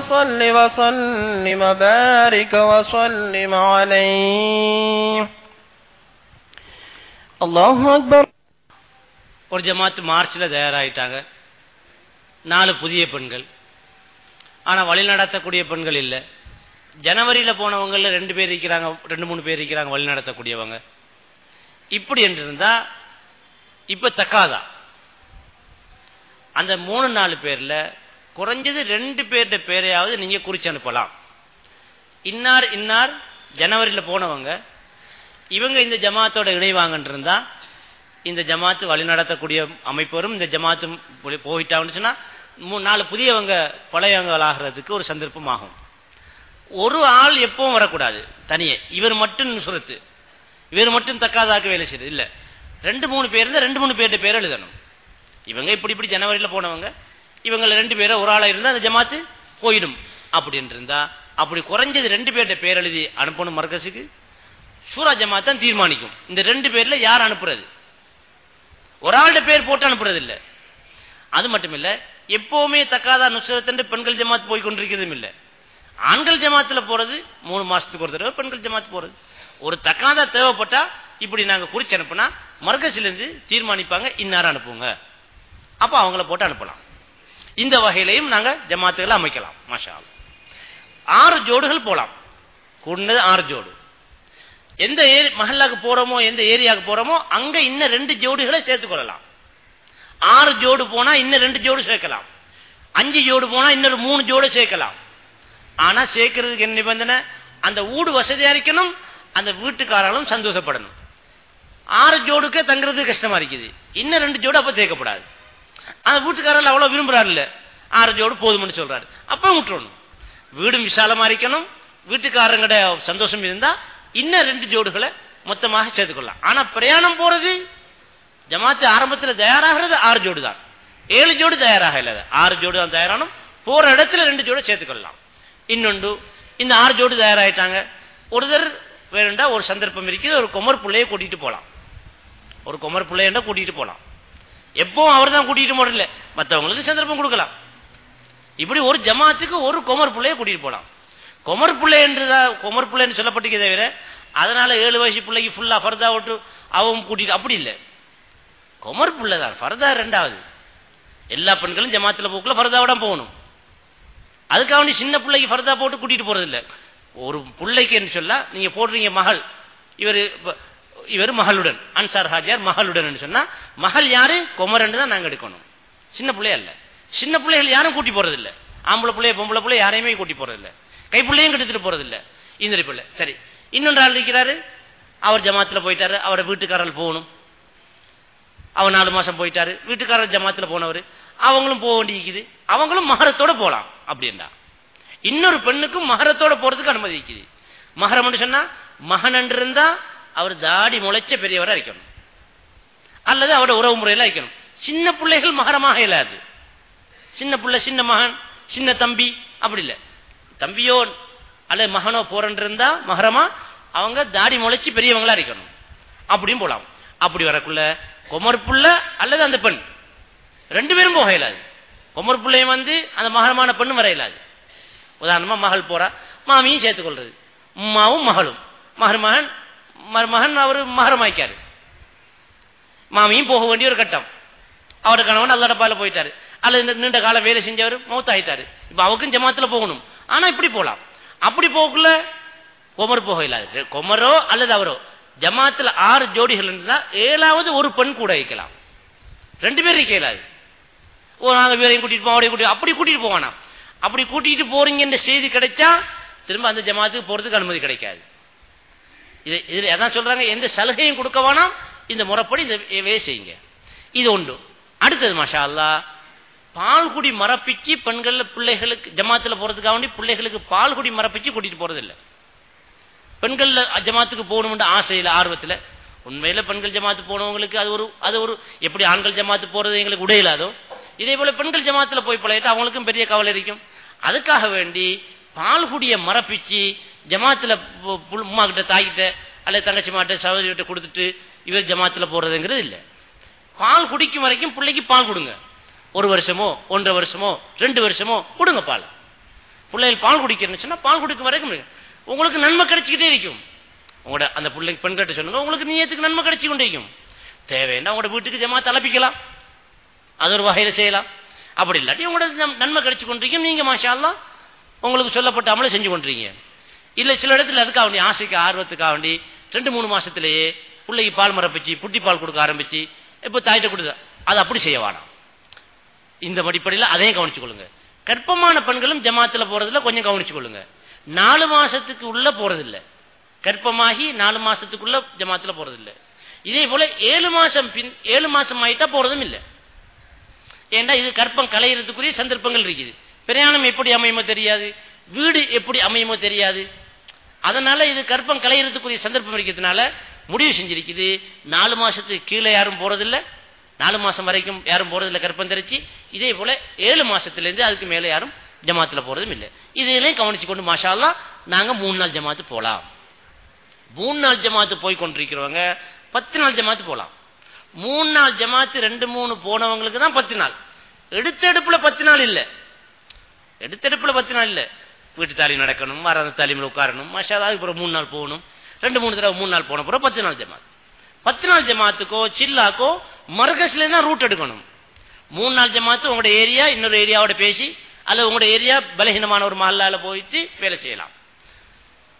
اللهم صل وسلم وبارك وسلم عليه الله أكبر ஒரு ஜமாத்து மார்ச்ல தயாராயிட்டாங்க நாலு புதிய பெண்கள் ஆனா வழி நடத்தக்கூடிய பெண்கள் இல்ல ஜனவரியில போனவங்கல ரெண்டு பேர் இருக்கிறாங்க ரெண்டு மூணு பேர் இருக்கிறாங்க வழி நடத்தக்கூடியவங்க இப்படி என்று இருந்தா இப்ப தக்காதா அந்த மூணு நாலு பேர்ல குறைஞ்சது ரெண்டு பேருடைய பேரையாவது நீங்க குறிச்சு அனுப்பலாம். இன்னார் இன்னார் ஜனவரியில் போனவங்க இவங்க இந்த ஜமாத்தோட இணைவாங்கன்னு இருந்தா இந்த ஜமாத்து வழிநடத்தக்கூடிய அமைப்பரும் இந்த ஜமாத்தும் போய்- போயிட்டாங்கன்னு சொன்னா மூணு நாலு புதியவங்க பழையவங்களாகிறதுக்கு ஒரு சந்தர்ப்பம் ஆகும். ஒரு ஆள் எப்பவும் வரக்கூடாது தனியே. இவர் மட்டும் சுரத்து. இவர் மட்டும் தக்காதாக்க வேலை செய்யுது இல்லை. ரெண்டு மூணு பேர் இருந்தால் ரெண்டு மூணு பேர்கிட்ட பேர் எழுதணும். இவங்க இப்படி இப்படி ஜனவரியில் போனவங்க இவங்களை ரெண்டு பேரும் ஒரு ஆளா இருந்தா அந்த ஜமாத்து போயிடும். அப்படின்னு இருந்தா அப்படி குறைஞ்சது ரெண்டு பேர்கிட்ட பேர் எழுதி அனுப்பணும் மர்கசுக்கு சூரா ஜமாத் தான் தீர்மானிக்கும். இந்த ரெண்டு பேர்ல யார் அனுப்புறது? ஒரு ஆளுடைய பேர் போட்டு அனுப்புறது இல்ல அது மட்டும் இல்ல எப்பவுமே தக்காதா நுசரத் பெண்கள் ஜமாத் போய் கொண்டிருக்கிறதும் இல்ல. ஆண்கள் ஜமாத்துல போறது மூணு மாசத்துக்கு ஒரு தடவை பெண்கள் ஜமாத் போறது. ஒரு தக்காதா தேவைப்பட்டா இப்படி நாங்க குறிச்சு அனுப்புனா மர்கசிலிருந்து தீர்மானிப்பாங்க இன்னார அனுப்புங்க. அப்ப அவங்கள போட்டு அனுப்பலாம். இந்த வகையிலையும் நாங்க ஜமாத்துகளை அமைக்கலாம். மாஷா ஆறு ஜோடுகள் போலாம். கூடுனது ஆறு ஜோடு. எந்த ஏரி மஹல்லாக்கு போறோமோ எந்த ஏரியாவுக்கு போறோமோ அங்க இன்னும் ரெண்டு ஜோடிகளை சேர்த்துக் கொள்ளலாம். ஆறு ஜோடு போனா இன்னும் ரெண்டு ஜோடு சேர்க்கலாம். அஞ்சு ஜோடு போனா இன்னொரு மூணு ஜோடு சேர்க்கலாம். ஆனா சேர்க்கிறதுக்கு என்ன நிபந்தனை? அந்த ஊடு வசதியா இருக்கணும் அந்த வீட்டுக்காரர்களும் சந்தோஷப்படணும். ஆறு ஜோடுக்கே தங்குறது கஷ்டமா இருக்குது. இன்னும் ரெண்டு ஜோடு அப்ப தேக்கப்படாது. அந்த வீட்டுக்காரர் அவ்வளவு விரும்புறாரு இல்ல ஆறு ஜோடு போதும்னு சொல்றாரு. அப்ப விட்டுறணும். வீடும் விசாலமா இருக்கணும். வீட்டுக்காரங்கட சந்தோஷம் இருந்தா இன்னும் ரெண்டு ஜோடுகளை மொத்தமாக சேர்த்துக்கொள்ளலாம் ஆனா பிரயாணம் போறது ஜமாத்து ஆரம்பத்தில் தயாராகிறது ஆறு ஜோடு தான். ஏழு ஜோடு தயாராக இல்லை. ஆறு ஜோடு தான் தயாரானும் போற இடத்துல ரெண்டு ஜோடு சேர்த்துக்கொள்ளலாம் இன்னொன்று இந்த ஆறு ஜோடு தயாராயிட்டாங்க. ஒருத்தர் வேணுண்டா ஒரு சந்தர்ப்பம் இருக்குது. ஒரு குமர் பிள்ளையை கூட்டிட்டு போலாம். ஒரு குமர் பிள்ளையண்டா கூட்டிட்டு போலாம். எப்பவும் அவர் தான் கூட்டிட்டு போடல மற்றவங்களுக்கு சந்தர்ப்பம் கொடுக்கலாம். இப்படி ஒரு ஜமாத்துக்கு ஒரு குமர் பிள்ளையை கூட்டிட்டு போலாம். குமர் பிள்ளை என்றுதான் குமர் பிள்ளைன்னு சொல்லப்பட்டிருக்கே தவிர அதனால ஏழு வயசு பிள்ளைக்கு ஃபுல்லா ஃபர்தா விட்டு அவன் கூட்டிட்டு அப்படி இல்லை. குமர் பிள்ளை தான் ஃபர்தா ரெண்டாவது எல்லா பெண்களும் ஜமாத்துல போக்குல ஃபர்தாவோட போகணும். அதுக்காக வேண்டி சின்ன பிள்ளைக்கு ஃபர்தா போட்டு கூட்டிட்டு போறது இல்லை. ஒரு பிள்ளைக்கு என்று சொல்ல நீங்க போடுறீங்க மகள். இவர் இவர் மகளுடன் அன்சார் ஹாஜியார் மகளுடன் சொன்னா மகள் யாரு? குமரன் தான் நாங்க எடுக்கணும். சின்ன பிள்ளைய அல்ல. சின்ன பிள்ளைகள் யாரும் கூட்டி போறது இல்ல ஆம்பளை பிள்ளைய பொம்பளை பிள்ளை யாரையுமே கூட்டி போறது இல்ல கைப்பிள்ளையும் கெடுத்துட்டு போறது இல்ல இந்த பிள்ளை. சரி. இன்னொன்று ஆள் இருக்கிறாரு. அவர் ஜமாத்துல போயிட்டாரு. அவரை வீட்டுக்காரர்கள் போகணும். அவர் நாலு மாசம் போயிட்டாரு. வீட்டுக்காரர் ஜமாத்துல போனவர். அவங்களும் போக வேண்டியிருக்குது. அவங்களும் மகரத்தோட போலாம். அப்படின்னா இன்னொரு பெண்ணுக்கும் மகரத்தோட போறதுக்கு அனுமதி இருக்குது. மகரம் சொன்னா மகன் இருந்தா அவர் தாடி முளைச்ச பெரியவரா இருக்கணும். அல்லது அவரோட உறவு முறையில இருக்கணும். சின்ன பிள்ளைகள் மகரமாக இல்லாது. சின்ன பிள்ளை சின்ன மகன் சின்ன தம்பி அப்படி இல்லை. தம்பியோ அல்லது மகனோ போறன் இருந்தா மகரமா அவங்க தாடி முளைச்சு பெரியவங்களா இருக்கணும். அப்படியும் போலாம். அப்படி வரக்குள்ள குமர் புள்ள அல்லது அந்த பெண். ரெண்டு பேரும் போக இயலாது. குமர் பிள்ளையும் வந்து அந்த மகரமான பெண்ணும் வர இயலாது. உதாரணமா மகள் போறா. மாமியும் சேர்த்துக் கொள்றது. உம்மாவும் மகளும். மகன் மகன் மருமகன் அவர் மகரமாய்க்காரு மாமியும் போக வேண்டிய ஒரு கட்டம். அவரோட கணவன் அல்ல டப்பால போயிட்டாரு. அல்லது இந்த நீண்ட காலம் வேலை செஞ்சவர் மௌத்தாயிட்டாரு. இப்ப அவருக்கும் ஜமாத்துல போகணும். ஆனா இப்படி போகலாம் அப்படி போகக்குள்ள கொமர் போக இல்லாது கொமரோ அல்லது அவரோ. ஜமாத்துல ஆறு ஜோடிகள் இருந்தா ஏழாவது ஒரு பெண் கூட வைக்கலாம் ரெண்டு பேரும் இருக்க இயலாது. ஒரு நாங்க வேலையும் கூட்டிட்டு போவோம் அவரையும் கூட்டிட்டு அப்படி கூட்டிட்டு போவானா? அப்படி கூட்டிட்டு போறீங்கன்ற செய்தி கிடைச்சா திரும்ப அந்த ஜமாத்துக்கு போறதுக்கு அனுமதி கிடைக்காது. இது இதுல எதான் சொல்றாங்க எந்த சலுகையும் கொடுக்க வேணாம் இந்த முறைப்படி இந்த வே செய்யுங்க. இது ஒன்று அடுத்தது மஷா அல்லா பால்குடி மரப்பிச்சு பெண்கள் பிள்ளைகளுக்கு ஜமாத்துல போறதுக்காக வேண்டி பிள்ளைகளுக்கு பால்குடி மரப்பிச்சு கூட்டிட்டு போறது பெண்கள் ஜமாத்துக்கு போகணும்னு ஆசையில் ஆர்வத்தில். உண்மையில பெண்கள் ஜமாத்து போனவங்களுக்கு அது ஒரு அது ஒரு எப்படி ஆண்கள் ஜமாத்து போறது எங்களுக்கு உடையிலாதோ இதே போல பெண்கள் ஜமாத்துல போய் பழகிட்டு அவங்களுக்கும் பெரிய கவலை இருக்கும். அதுக்காக வேண்டி பால்குடியை மரப்பிச்சு ஜமாத்தில் உமா கிட்ட தாய்கிட்ட அல்லது தங்கச்சி மாட்ட சகோதரி கிட்ட கொடுத்துட்டு இவர் ஜமாத்தில் போடுறதுங்கிறது இல்லை. பால் குடிக்கும் வரைக்கும் பிள்ளைக்கு பால் கொடுங்க. ஒரு வருஷமோ ஒன்றரை வருஷமோ ரெண்டு வருஷமோ கொடுங்க பால். பிள்ளைகள் பால் குடிக்கிறேன்னு சொன்னால் பால் குடிக்கும் வரைக்கும் உங்களுக்கு நன்மை கிடைச்சிக்கிட்டே இருக்கும். உங்களோட அந்த பிள்ளைக்கு பெண்கிட்ட சொல்லுங்க உங்களுக்கு நீயத்துக்கு நன்மை கிடைச்சி கொண்டே இருக்கும். தேவைன்னா உங்களோட வீட்டுக்கு ஜமா தலப்பிக்கலாம் அது ஒரு வகையில் செய்யலாம். அப்படி இல்லாட்டி உங்களோட நன்மை கிடைச்சி கொண்டிருக்கும் நீங்கள் மாஷா உங்களுக்கு சொல்லப்பட்ட அமலை செஞ்சு கொண்டிருக்கீங்க. இல்ல சில இடத்துல அதுக்காக வேண்டி ஆசைக்கு ஆர்வத்துக்காக வேண்டி ரெண்டு மூணு மாசத்திலேயே பிள்ளைக்கு பால் மரப்பிச்சு புட்டி பால் கொடுக்க ஆரம்பிச்சு இப்போ தாயிட்ட கொடுத்த அது அப்படி செய்ய வேணாம். இந்த அடிப்படையில் அதையும் கவனிச்சு கொள்ளுங்க. கற்பமான பெண்களும் ஜமாத்துல போறதுல கொஞ்சம் கவனிச்சு கொள்ளுங்க. நாலு மாசத்துக்கு உள்ள போறதில்ல. கற்பமாகி நாலு மாசத்துக்குள்ள ஜமாத்துல போறதில்லை. இதே போல ஏழு மாசம் பின் ஏழு மாசம் ஆயிட்டா போறதும் இல்லை. ஏன்னா இது கற்பம் கலையிறதுக்குரிய சந்தர்ப்பங்கள் இருக்குது. பிரயாணம் எப்படி அமையுமோ தெரியாது. வீடு எப்படி அமையுமோ தெரியாது. அதனால இது கற்பம் கலையிறதுக்குரிய சந்தர்ப்பம் இருக்கிறதுனால முடிவு செஞ்சிருக்குது. நாலு மாசத்துக்கு கீழே யாரும் போறதில்லை. நாலு மாசம் வரைக்கும் யாரும் போறதில்லை கற்பம் தெரிச்சு. இதே போல ஏழு மாசத்திலிருந்து அதுக்கு மேல யாரும் ஜமாத்துல போறதும் இல்லை. இதையெல்லாம் கவனிச்சு கொண்டு மாஷாலாம் நாங்க மூணு நாள் ஜமாத்து போலாம். மூணு நாள் ஜமாத்து போய் கொண்டிருக்கிறவங்க பத்து நாள் ஜமாத்து போலாம். மூணு நாள் ஜமாத்து ரெண்டு மூணு போனவங்களுக்கு தான் பத்து நாள். எடுத்தெடுப்புல பத்து நாள் இல்லை. எடுத்தெடுப்புல பத்து நாள் இல்லை. வீட்டு தாலி நடக்கணும் வராத தாலிமில் உட்காரணும் மஷா அதுக்கு மூணு நாள் போகணும். ரெண்டு மூணு தடவை மூணு நாள் போன அப்புறம் பத்து நாள் ஜமாத். பத்து நாள் ஜமாத்துக்கோ சில்லாக்கோ மரகஸ்ல ரூட் எடுக்கணும். மூணு நாள் ஜமாத்து உங்களோட ஏரியா இன்னொரு ஏரியாவோட பேசி அல்லது உங்களோட ஏரியா பலகீனமான ஒரு மஹல்லால போயிட்டு வேலை செய்யலாம்.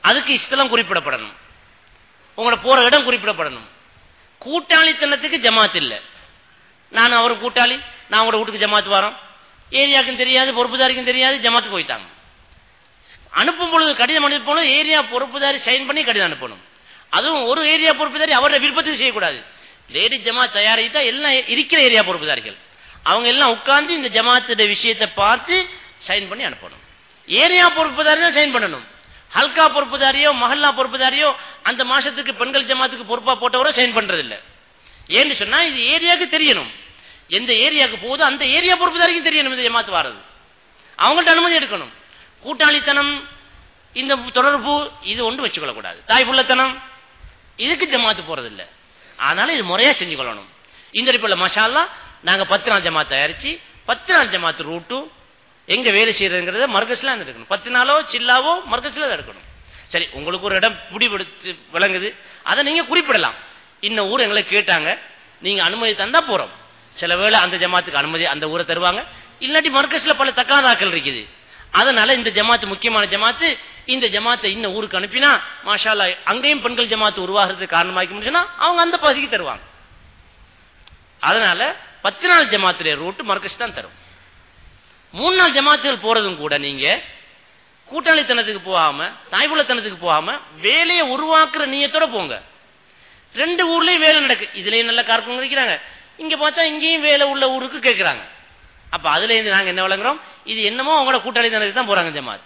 அதுக்கு இஸ்தலம் குறிப்பிடப்படணும். உங்களோட போற இடம் குறிப்பிடப்படணும். கூட்டாளித்தனத்துக்கு ஜமாத் இல்லை. நான் அவர் கூட்டாளி நான் உங்களோட வீட்டுக்கு ஜமாத்து வரோம். ஏரியாவுக்கும் தெரியாது பொறுப்புதாரிக்கும் தெரியாது ஜமாத்து போயிட்டாங்க. அனுப்பும் பொழுது கடிதம் அனுப்பணும் ஏரியா பொறுப்புதாரி சைன் பண்ணி கடிதம் அனுப்பணும். அதுவும் ஒரு ஏரியா பொறுப்புதாரி அவரோட விருப்பத்துக்கு செய்யக்கூடாது. லேடி ஜமாத் தயாரித்தா எல்லாம் இருக்கிற ஏரியா பொறுப்புதாரிகள். அவங்க எல்லாம் உட்கார்ந்து இந்த ஜமாத்துடைய விஷயத்தை பார்த்து சைன் பண்ணி அனுப்பணும். ஏரியா பொறுப்புதாரி தான் சைன் பண்ணணும். ஹல்கா பொறுப்புதாரியோ மஹல்லா பொறுப்புதாரியோ அந்த மாசத்துக்கு பெண்கள் ஜமாத்துக்கு பொறுப்பா போட்டவரோ சைன் பண்றது ஏன்னு சொன்னா இது ஏரியாவுக்கு தெரியணும். எந்த ஏரியாவுக்கு போகுதோ அந்த ஏரியா பொறுப்புதாரிக்கும் தெரியணும் இந்த ஜமாத்து வாரது. அவங்கள்ட்ட அனுமதி எடுக்கணும். கூட்டாளித்தனம் இந்த தொடர்பு இது ஒன்று வச்சுக்கொள்ளக்கூடாது. தாய்ப்புள்ளத்தனம் இதுக்கு ஜமாத்து போறதில்லை. அதனால இது முறையா செஞ்சு கொள்ளணும். இந்த அடிப்பில் மசாலா நாங்க பத்து நாள் ஜமாத் தயாரிச்சு பத்து நாள் ஜமாத்து ரூட்டும் எங்க வேலை செய்யறதுங்கிறத மர்கஸ்ல எடுக்கணும். பத்து நாளோ சில்லாவோ மர்கஸ்ல எடுக்கணும். சரி உங்களுக்கு ஒரு இடம் பிடிபடுத்து விளங்குது. அதை நீங்க குறிப்பிடலாம். இன்ன ஊர் எங்களை கேட்டாங்க. நீங்க அனுமதி தந்தா போறோம். சில வேளை அந்த ஜமாத்துக்கு அனுமதி அந்த ஊரை தருவாங்க. இல்லாட்டி மர்கஸ்ல பல தக்காதாக்கள் இருக்குது. அதனால இந்த ஜமாத்து முக்கியமான ஜமாத்து இந்த ஜமாத்தை இன்னும் ஊருக்கு அனுப்பினா மாஷாலா அங்கேயும் பெண்கள் ஜமாத்து உருவாகிறதுக்கு காரணமாக்கி முடிச்சுன்னா அவங்க அந்த பகுதிக்கு தருவாங்க. அதனால பத்து நாள் ஜமாத்துடைய ரூட்டு மர்கஸ் தான் தரும். மூணு நாள் ஜமாத்துகள் போறதும் கூட நீங்க கூட்டாளித்தனத்துக்கு போகாம தாய்புலத்தனத்துக்கு போகாம வேலையை உருவாக்குற நீயத்தோட போங்க. ரெண்டு ஊர்லயும் வேலை நடக்கு. இதுலயும் நல்ல கார்பங்க இருக்கிறாங்க இங்க பார்த்தா இங்கேயும் வேலை உள்ள ஊருக்கு கேட்கிறாங்க அப்ப அதுல இருந்து நாங்க என்ன வழங்குறோம் இது என்னமோ அவங்களோட கூட்டாளித்தனத்துக்கு தான் போறாங்க ஜமாத்.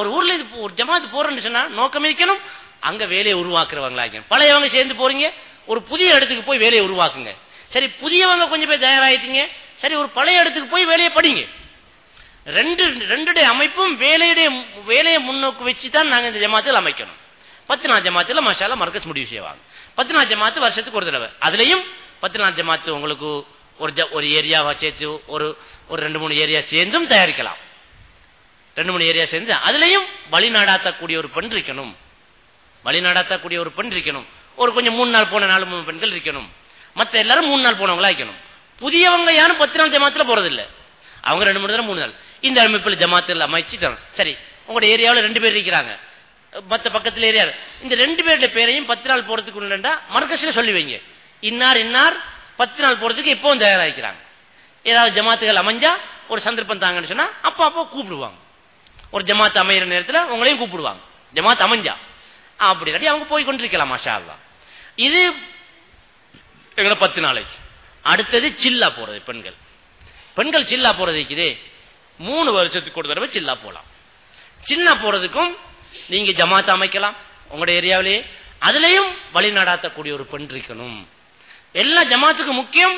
ஒரு ஊர்ல இது ஒரு ஜமாத் போறேன்னு சொன்னா நோக்கம் இருக்கணும். அங்க வேலையை உருவாக்குறவங்களா பழையவங்க சேர்ந்து போறீங்க. ஒரு புதிய இடத்துக்கு போய் வேலையை உருவாக்குங்க. சரி புதியவங்க கொஞ்சம் பேர் தயாராயிட்டீங்க. சரி ஒரு பழைய இடத்துக்கு போய் வேலையை படிங்க. ரெண்டு ரெண்டுடைய அமைப்பும் வேலையுடைய வேலையை முன்னோக்கு வச்சு தான் நாங்க இந்த ஜமாத்தில் அமைக்கணும். பத்து நாள் ஜமாத்தில் மசாலா மறக்க முடிவு செய்வாங்க. பத்து நாள் ஜமாத்து வருஷத்துக்கு ஒரு தடவை. அதுலயும் பத்து நாள் ஜமாத்து உங்களுக்கு ஒரு ஒரு ஏரியாவை சேர்த்து ஒரு ஒரு ரெண்டு மூணு ஏரியா சேர்ந்தும் தயாரிக்கலாம். ரெண்டு மூணு ஏரியா சேர்ந்து அதுலயும் வழிநாடாத்தக்கூடிய ஒரு பெண் இருக்கணும். வழிநாடாத்தக்கூடிய ஒரு பெண் இருக்கணும். ஒரு கொஞ்சம் மூணு நாள் போன நாலு மூணு பெண்கள் இருக்கணும். மற்ற எல்லாரும் மூணு நாள் போனவங்களா இருக்கணும். புதியவங்க யாரும் பத்து நாள் ஜமாத்துல போறதில்லை. அவங்க ரெண்டு மூணு தடவை மூணு நாள். இந்த அமைப்பில் ஜமாத்தில் அமைச்சு தரணும் சரி உங்களோட ஏரியாவில் ரெண்டு பேர் இருக்கிறாங்க. மற்ற பக்கத்தில் ஏரியா இந்த ரெண்டு பேருடைய பேரையும் பத்து நாள் போறதுக்கு உண்டா மரக்கசில சொல்லி வைங்க இன்னார் இன்னார் பத்து நாள் போறதுக்கு இப்பவும் தயாராகிக்கிறாங்க. ஏதாவது ஜமாத்துகள் அமைஞ்சா ஒரு சந்தர்ப்பம் தாங்கன்னு சொன்னா அப்போ அப்போ கூப்பிடுவாங்க. ஒரு ஜமாத்து அமையிற நேரத்தில் உங்களையும் கூப்பிடுவாங்க. ஜமாத் அமைஞ்சா. அப்படி இல்லாட்டி அவங்க போய் கொண்டிருக்கலாம் மாஷா இது எங்களை பத்து நாளைக்கு அடுத்தது சில்லா போறது பெண்கள். பெண்கள் சில்லா போறது இருக்குது. மூணு வருஷத்துக்கு ஒரு தடவை சில்லா போகலாம் சில்லா போறதுக்கும் நீங்க ஜமாத்த அமைக்கலாம். உங்களுடைய ஏரியாவிலேயே. அதுலயும் வழிநடாத்தக்கூடிய ஒரு பெண் இருக்கணும். எல்லா ஜமாத்துக்கும் முக்கியம்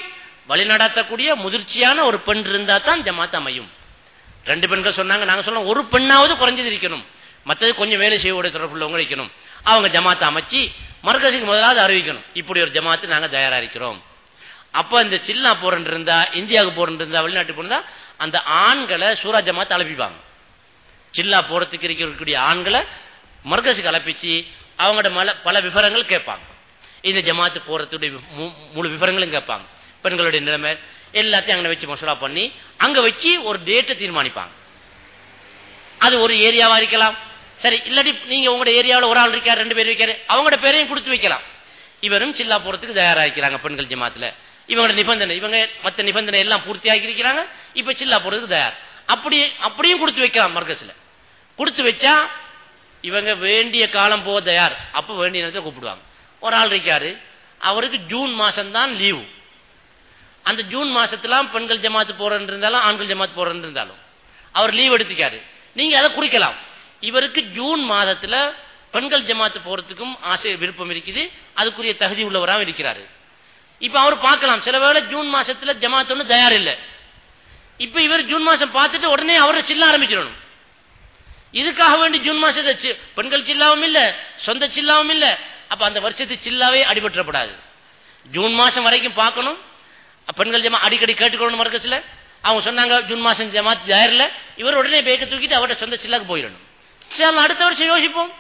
வழிநடத்தக்கூடிய முதிர்ச்சியான ஒரு பெண் இருந்தா தான் ஜமாத் அமையும். ரெண்டு பெண்கள் சொன்னாங்க நாங்க சொன்னோம் ஒரு பெண்ணாவது குறைஞ்சது இருக்கணும். மற்றது கொஞ்சம் வேலை செய்வோட தொடர்புள்ளவங்க இருக்கணும். அவங்க ஜமாத்தை அமைச்சு மர்கசுக்கு முதலாவது அறிவிக்கணும். இப்படி ஒரு ஜமாத்து நாங்க தயாரா இருக்கிறோம். அப்ப இந்த சில்லா போறன் இருந்தா இந்தியாவுக்கு போறன் இருந்தா வெளிநாட்டு போறா அந்த ஆண்களை சூரா ஜமாத் அழைப்பிப்பாங்க. சில்லா போறதுக்கு இருக்கக்கூடிய ஆண்களை மர்கசுக்கு அழைப்பிச்சு அவங்களோட பல விவரங்கள் கேட்பாங்க. இந்த ஜமாத்து போறதுடைய முழு விவரங்களும் கேட்பாங்க பெண்களுடைய நிலைமை எல்லாத்தையும் அங்க வச்சு மசோரா பண்ணி அங்க வச்சு ஒரு டேட்டை தீர்மானிப்பாங்க. அது ஒரு ஏரியாவா இருக்கலாம். சரி இல்லாட்டி நீங்க உங்களோட ஏரியாவில் ஒரு ஆள் இருக்காரு ரெண்டு பேர் இருக்காரு அவங்களோட பேரையும் கொடுத்து வைக்கலாம். இவரும் சில்லா போறதுக்கு தயாரா இருக்கிறாங்க பெண்கள் ஜமாத்துல. இவங்களோட நிபந்தனை இவங்க மற்ற நிபந்தனை எல்லாம் பூர்த்தியாகி இருக்கிறாங்க இப்ப சில்லா போறதுக்கு தயார். அப்படி அப்படியும் கொடுத்து வைக்கலாம் மர்கஸ்ல. கொடுத்து வச்சா இவங்க வேண்டிய காலம் போக தயார். அப்ப வேண்டிய நேரத்தை கூப்பிடுவாங்க. ஒரு ஆள் இருக்காரு. அவருக்கு ஜூன் மாசம் தான் லீவு அந்த ஜூன் மாசத்துலாம் பெண்கள் ஜமாத்து போறன்னு இருந்தாலும் ஆண்கள் ஜமாத்து போறன்னு இருந்தாலும் அவர் லீவ் எடுத்துக்காரு. நீங்க அதை குறிக்கலாம். இவருக்கு ஜூன் மாதத்துல பெண்கள் ஜமாத்து போறதுக்கும் ஆசை விருப்பம் இருக்குது. அதுக்குரிய தகுதி உள்ளவராக இருக்கிறாரு. இப்ப அவர் பார்க்கலாம். சில வேளை ஜூன் மாசத்துல ஜமாத் ஒண்ணு தயார் இல்லை இப்ப இவர் ஜூன் மாசம் பார்த்துட்டு உடனே அவரை சில்ல ஆரம்பிச்சிடணும். இதுக்காக வேண்டி ஜூன் மாசத்தை பெண்கள் சில்லாவும் இல்ல சொந்த சில்லாவும் இல்ல அப்ப அந்த வருஷத்து சில்லாவே அடிபட்டுறப்படாது. ஜூன் மாசம் வரைக்கும் பார்க்கணும். பெண்கள் ஜமா அடிக்கடி கேட்டுக்கணும் மறுக்கசில அவங்க சொன்னாங்க ஜூன் மாசம் ஜமா தயாரில்ல இவர் உடனே பேக்க தூக்கிட்டு அவரோட சொந்த சில்லாக்கு போயிடணும். சரி அடுத்த வருஷம் யோசிப்போம்.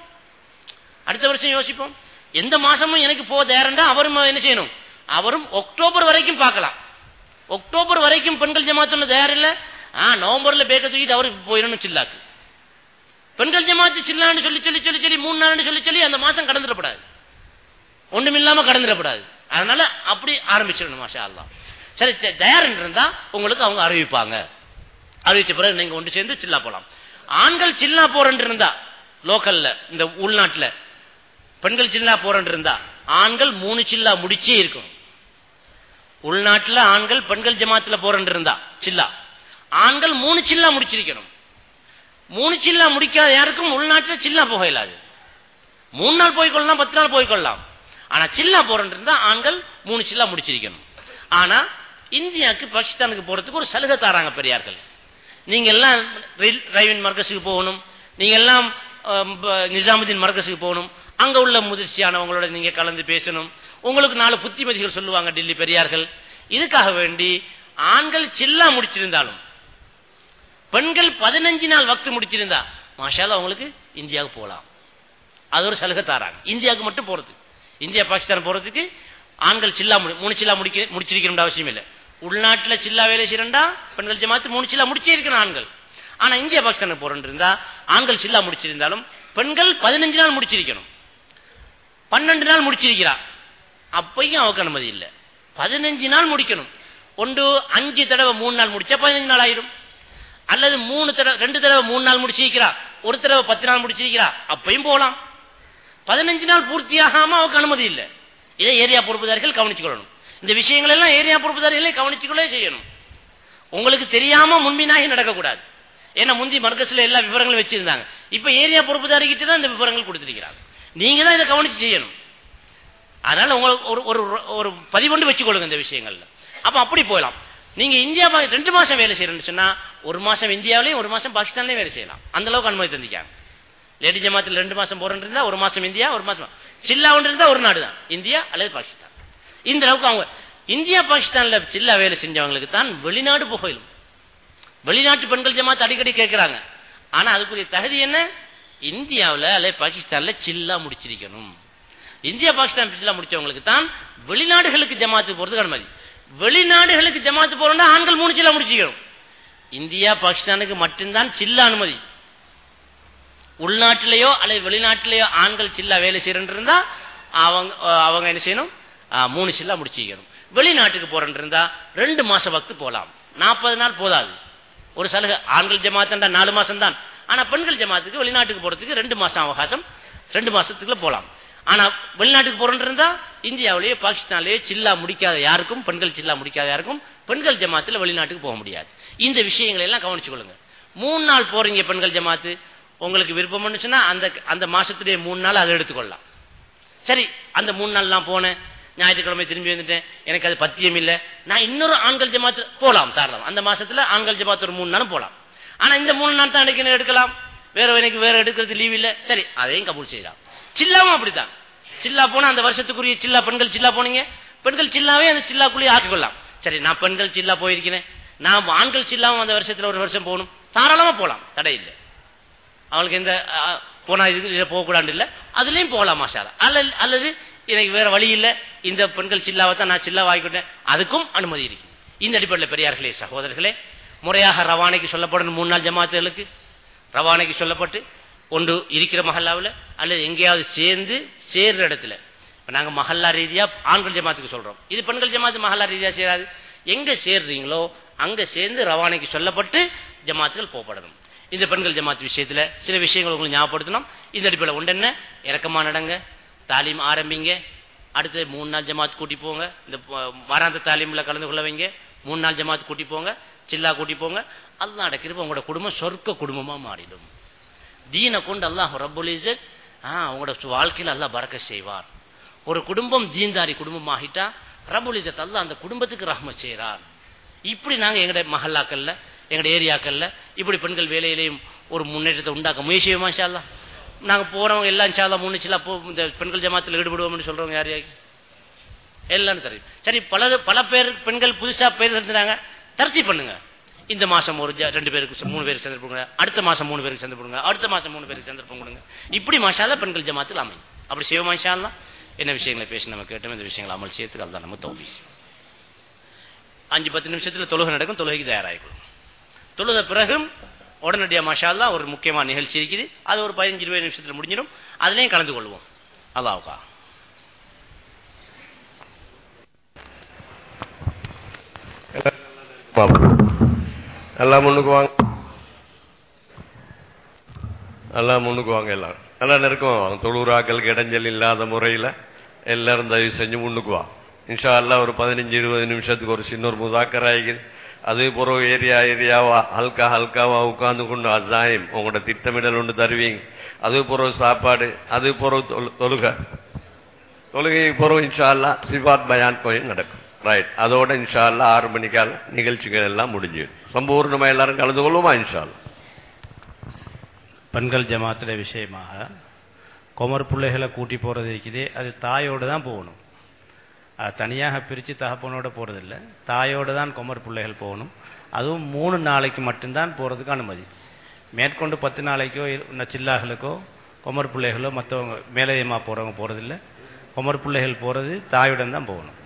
அடுத்த வருஷம் யோசிப்போம். எந்த மாசமும் எனக்கு போக தயாரண்டா அவரும் என்ன செய்யணும்? அவரும் அக்டோபர் வரைக்கும் பார்க்கலாம். அக்டோபர் வரைக்கும் பெண்கள் ஜமாத்து தயார் இல்ல ஆ நவம்பர்ல பேக்க தூக்கிட்டு அவருக்கு போயிடணும் சில்லாக்கு. பெண்கள் ஜமாத்து சில்லான்னு சொல்லி சொல்லி சொல்லி சொல்லி மூணு நாள்னு சொல்லி சொல்லி அந்த மாசம் கடந்துடப்படாது. ஒண்ணுமில்லாம கடந்துடப்படாது. அதனால அப்படி ஆரம்பிச்சிடணும் மாஷா அல்லாஹ் சரி தயார் இருந்தா உங்களுக்கு அவங்க அறிவிப்பாங்க. அறிவிச்ச பிறகு நீங்க ஒன்று சேர்ந்து சில்லா போலாம். ஆண்கள் சில்லா போறேன் இருந்தா லோக்கல்ல இந்த உள்நாட்டுல பெண்கள் சில்லா போறேன் இருந்தா ஆண்கள் மூணு சில்லா முடிச்சே இருக்கும் உள்நாட்டுல ஆண்கள் பெண்கள் ஜமாத்துல போறேன் இருந்தா சில்லா. ஆண்கள் மூணு சில்லா முடிச்சிருக்கணும். மூணு சில்லா முடிக்காத யாருக்கும் உள்நாட்டுல சில்லா போக இயலாது. மூணு நாள் போய்க்கொள்ளலாம் பத்து நாள் போய்க்கொள்ளலாம். ஆனா சில்லா போறேன் இருந்தா ஆண்கள் மூணு சில்லா முடிச்சிருக்கணும். ஆனா இந்தியாவுக்கு பாகிஸ்தானுக்கு போறதுக்கு ஒரு சலுகை தாராங்க பெரியார்கள். நீங்க எல்லாம் ரயில்- ரயில்வின் மர்கஸுக்கு போகணும். நீங்க எல்லாம் நிஜாமுதீன் மர்கஸுக்கு போகணும். அங்க உள்ள முதிர்ச்சியானவங்களோட நீங்க கலந்து பேசணும். உங்களுக்கு நாலு புத்திமதிகள் சொல்லுவாங்க டெல்லி பெரியார்கள். இதுக்காக வேண்டி ஆண்கள் சில்லா முடிச்சிருந்தாலும் பெண்கள் பதினஞ்சு நாள் வக்து முடிச்சிருந்தா மாஷால அவங்களுக்கு இந்தியாவுக்கு போகலாம். அது ஒரு சலுகை தாராங்க. இந்தியாவுக்கு மட்டும் போறது. இந்தியா பாகிஸ்தான் போறதுக்கு ஆண்கள் சில்லா முடி- மூணு சில்லா முடிக்க முடிச்சிருக்கணும் அவசியம் இல்லை. உள்நாட்டுல சில்லா வேலை செய்யறா பெண்கள் ஜமாத்து மூணு சில்லா முடிச்சே இருக்கணும் ஆண்கள். ஆனா இந்தியா பாகிஸ்தான் போறேன் இருந்தா ஆண்கள் சில்லா முடிச்சிருந்தாலும் பெண்கள் பதினஞ்சு நாள் முடிச்சிருக்கணும். பன்னெண்டு நாள் முடிச்சிருக்கிறா. அப்பையும் அவருக்கு அனுமதி இல்லை. பதினஞ்சு நாள் முடிக்கணும். ஒன்று அஞ்சு தடவை மூணு நாள் முடிச்சா பதினஞ்சு நாள் ஆயிடும். அல்லது மூணு தடவை ரெண்டு தடவை மூணு நாள் முடிச்சிருக்கிறா. ஒரு தடவை பத்து நாள் முடிச்சிருக்கிறா. அப்பையும் போகலாம் பதினஞ்சு நாள் பூர்த்தியாகாம அவருக்கு அனுமதி இல்லை. இதை ஏரியா பொறுப்புதாரிகள் கவனிச்சுக்கொள்ளணும் இந்த விஷயங்கள் எல்லாம் ஏரியா பொறுப்புதாரிகளே கவனிச்சுக்கொள்ளே செய்யணும். உங்களுக்கு தெரியாம முன்பினாகி நடக்கக்கூடாது. ஏன்னா முந்தி மர்க்கஸ்ல எல்லா விவரங்களும் வச்சிருந்தாங்க. இப்ப ஏரியா பொறுப்புதாரிகிட்ட தான் இந்த விவரங்கள் கொடுத்திருக்கிறாங்க. நீங்க தான் இதை கவனிச்சு செய்யணும். அதனால உங்களுக்கு ஒரு ஒரு ஒரு பதிவொண்டு வச்சுக்கொள்ளுங்க இந்த விஷயங்கள்ல. அப்ப அப்படி போகலாம். நீங்க இந்தியா ரெண்டு மாசம் வேலை செய்யறேன்னு சொன்னா ஒரு மாசம் இந்தியாவிலையும் ஒரு மாசம் பாகிஸ்தான்லயும் வேலை செய்யலாம். அந்த அளவுக்கு அனுமதி தந்திக்காங்க லேடி ஜமாத்தில் ரெண்டு மாசம் போறேன்னு இருந்தா ஒரு மாசம் இந்தியா ஒரு மாசம் சில்லா ஒன்று இருந்தா ஒரு நாடு தான். இந்தியா அல்லது பாகிஸ்தான். இந்த அளவுக்கு அவங்க இந்தியா பாகிஸ்தான்ல சில்லா வேலை செஞ்சவங்களுக்கு தான் வெளிநாடு புகையிலும் வெளிநாட்டு பெண்கள் ஜமாத் அடிக்கடி கேட்கிறாங்க. ஆனா அதுக்குரிய தகுதி என்ன? இந்தியாவில் அல்லது பாகிஸ்தான்ல சில்லா முடிச்சிருக்கணும். இந்தியா பாகிஸ்தான் சில்லா முடிச்சவங்களுக்கு தான் வெளிநாடுகளுக்கு ஜமாத்து போறதுக்கு அனுமதி. வெளிநாடுகளுக்கு ஜமாத்து போறோம்னா ஆண்கள் மூணு சில்லா முடிச்சிக்கணும். இந்தியா பாகிஸ்தானுக்கு மட்டும்தான் சில்லா அனுமதி. உள்நாட்டிலேயோ அல்லது வெளிநாட்டிலேயோ ஆண்கள் சில்லா வேலை செய்யறன் இருந்தா அவங்க அவங்க என்ன செய்யணும்? மூணு சில்லா முடிச்சிக்கணும் வெளிநாட்டுக்கு போறேன் இருந்தா ரெண்டு மாச வக்து போகலாம் நாற்பது நாள் போதாது. ஒரு சலுகை. ஆண்கள் ஜமாத்தா நாலு மாசம் தான் ஆனா பெண்கள் ஜமாத்துக்கு வெளிநாட்டுக்கு போறதுக்கு ரெண்டு மாசம் அவகாசம். ரெண்டு மாசத்துக்குள்ள போகலாம் ஆனா வெளிநாட்டுக்கு போறேன் இருந்தா இந்தியாவிலேயே பாகிஸ்தான்லயே சில்லா முடிக்காத யாருக்கும் பெண்கள் சில்லா முடிக்காத யாருக்கும் பெண்கள் ஜமாத்துல வெளிநாட்டுக்கு போக முடியாது. இந்த விஷயங்களை எல்லாம் கவனிச்சுக்கொள்ளுங்க. மூணு நாள் போறீங்க பெண்கள் ஜமாத்து. உங்களுக்கு விருப்பம் பண்ணுச்சுன்னா அந்த அந்த மாசத்துடைய மூணு நாள் அதை எடுத்துக்கொள்ளலாம். சரி அந்த மூணு நாள் நான் போனேன். ஞாயிற்றுக்கிழமை திரும்பி வந்துட்டேன். எனக்கு அது பத்தியம் இல்லை. நான் இன்னொரு ஆண்கள் ஜமாத்து போகலாம் தாராளம். அந்த மாசத்துல ஆண்கள் ஜமாத்து ஒரு மூணு நாளும் போகலாம் ஆனா இந்த மூணு நாள் தான் எனக்கு எடுக்கலாம். வேற எனக்கு வேற எடுக்கிறது லீவ் இல்லை. சரி அதையும் கபூல் செய்யலாம். சில்லாவும் அப்படித்தான். சில்லா போனா அந்த வருஷத்துக்குரிய சில்லா பெண்கள் சில்லா போனீங்க. பெண்கள் சில்லாவே அந்த சில்லாக்குள்ளேயே ஆக்கிக்கொள்ளலாம். சரி நான் பெண்கள் சில்லா போயிருக்கிறேன். நான் ஆண்கள் சில்லாவும் அந்த வருஷத்துல ஒரு வருஷம் போகணும். தாராளமா போகலாம். தடை இல்லை. அவளுக்கு எந்த போனால் இது இதில் போகக்கூடாது இல்லை. அதுலேயும் போகலாம் மாஷாலா அல்லது அல்லது எனக்கு வேற வழி இல்லை இந்த பெண்கள் சில்லாவை தான் நான் சில்லா வாங்கிக்கிட்டேன் அதுக்கும் அனுமதி இருக்கு இந்த அடிப்படையில் பெரியார்களே சகோதரர்களே முறையாக ரவானைக்கு சொல்லப்படணும் மூணு நாள் ஜமாத்துகளுக்கு. ரவானைக்கு சொல்லப்பட்டு ஒன்று இருக்கிற மஹல்லாவில் அல்லது எங்கேயாவது சேர்ந்து சேர்ற இடத்துல. இப்போ நாங்கள் மஹல்லா ரீதியாக ஆண்கள் ஜமாத்துக்கு சொல்கிறோம் இது பெண்கள் ஜமாத்து மஹல்லா ரீதியாக சேராது. எங்கே சேர்றீங்களோ அங்கே சேர்ந்து ரவானைக்கு சொல்லப்பட்டு ஜமாத்துகள் போகப்படணும். இந்த பெண்கள் ஜமாத் விஷயத்துல சில விஷயங்கள் உங்களுக்கு ஞாபகப்படுத்தணும். இந்த அடிப்படையில் ஒன்று என்ன? இறக்கமா நடங்க தாலீம் ஆரம்பிங்க. அடுத்து மூணு நாள் ஜமாத் கூட்டி போங்க. இந்த வாராந்த தாலீமில் கலந்து கொள்ள வைங்க. மூணு நாள் ஜமாத் கூட்டி போங்க. சில்லா கூட்டி போங்க. அல்லா நடக்கிறப்ப உங்களோட குடும்பம் சொர்க்க குடும்பமா மாறிடும். தீனை கொண்டு அல்லாஹ் ரப்புல் இஸ்ஸத் ஆ உங்களோட வாழ்க்கையில் வாழ்க்கையில பறக்க செய்வார். ஒரு குடும்பம் தீன்தாரி குடும்பம் ஆகிட்டா ரபுலிசத் அல்லா அந்த குடும்பத்துக்கு ரஹ்ம செய்கிறார் இப்படி நாங்கள் எங்கட மஹல்லாக்கள்ல எங்களுடைய ஏரியாக்கள்ல இப்படி பெண்கள் வேலையிலையும் ஒரு முன்னேற்றத்தை உண்டாக்க முயற்சியுமா செய்வோமா நாங்கள் போகிறவங்க எல்லாம் இன்ஷா அல்லாஹ் முன்னிச்சலா போ இந்த பெண்கள் ஜமாத்தில் ஈடுபடுவோம்னு சொல்கிறவங்க யார் யாருக்கு எல்லாம் தெரியும். சரி பல பல பேர் பெண்கள் புதுசாக பேர் இருந்தாங்க தரத்தி பண்ணுங்க. இந்த மாதம் ஒரு ரெண்டு பேருக்கு மூணு பேருக்கு சந்தர்ப்பம் அடுத்த மாதம் மூணு பேருக்கு சந்தர்ப்பம் அடுத்த மாதம் மூணு பேருக்கு சந்தர்ப்பம் கொடுங்க. இப்படி மாஷால பெண்கள் ஜமாத்தில் அமையும். அப்படி செய்வோமா இன்ஷா என்ன விஷயங்களை பேசி நம்ம கேட்டோம் இந்த விஷயங்களை அமல் செய்யறதுக்கு அதுதான் நம்ம தோல்வி அஞ்சு பத்து நிமிஷத்தில் தொழுகை நடக்கும் தொழுகைக்கு தயாராகிக்கணும் தொழுத பிறகும் உடனடியா மாஷா ஒரு முக்கியமான நிகழ்ச்சி இருக்குது. அது ஒரு பதினஞ்சு இருபது நிமிஷத்துல முடிஞ்சிடும். அதுலயும் கலந்து கொள்வோம். அல்லாவுக்கா பாப்போம் எல்லாம் முன்னுக்கு வாங்க. எல்லாம் முன்னுக்கு வாங்க எல்லாம் நல்லா நெருக்கமாக வாங்க தொழுறாக்களுக்கு இடைஞ்சல் இல்லாத முறையில் எல்லாரும் தயவு செஞ்சு முன்னுக்குவான் இன்ஷா அல்லா ஒரு பதினஞ்சு இருபது நிமிஷத்துக்கு ஒரு சின்ன ஒரு முதாக்கர் அது பிறகு ஏரியா ஏரியாவா? ஹல்கா ஹல்காவா உட்கார்ந்து கொண்டு அசாயம் உங்களோட திட்டமிடல் ஒன்று தருவீங்க. அது பிறகு சாப்பாடு அது புறவு தொழு- தொழுகை. தொழுகை பிறகு இன்ஷா அல்லாஹ் சிவாத் பயான் கோயில் நடக்கும். ரைட் அதோட இன்ஷா ஆறு மணிக்கால நிகழ்ச்சிகள் எல்லாம் முடிஞ்சிடும். சம்பூர்ணமா எல்லாரும் கலந்து கொள்ளுமா இன்ஷால்லா பெண்கள் ஜமாத்தில் விஷயமாக குமர் பிள்ளைகளை கூட்டி போறது இருக்குது. அது தாயோடு தான் போகணும். தனியாக பிரித்து தகப்பனோட போகிறதில்ல தாயோடு தான் குமர் பிள்ளைகள் போகணும். அதுவும் மூணு நாளைக்கு மட்டும்தான் போகிறதுக்கு அனுமதி. மேற்கொண்டு பத்து நாளைக்கோ இரு- சில்லாகளுக்கோ குமர் பிள்ளைகளோ மற்றவங்க மேலதிகமாக போகிறவங்க போகிறதில்ல குமர் பிள்ளைகள் போகிறது தாயுடன் தான் போகணும்.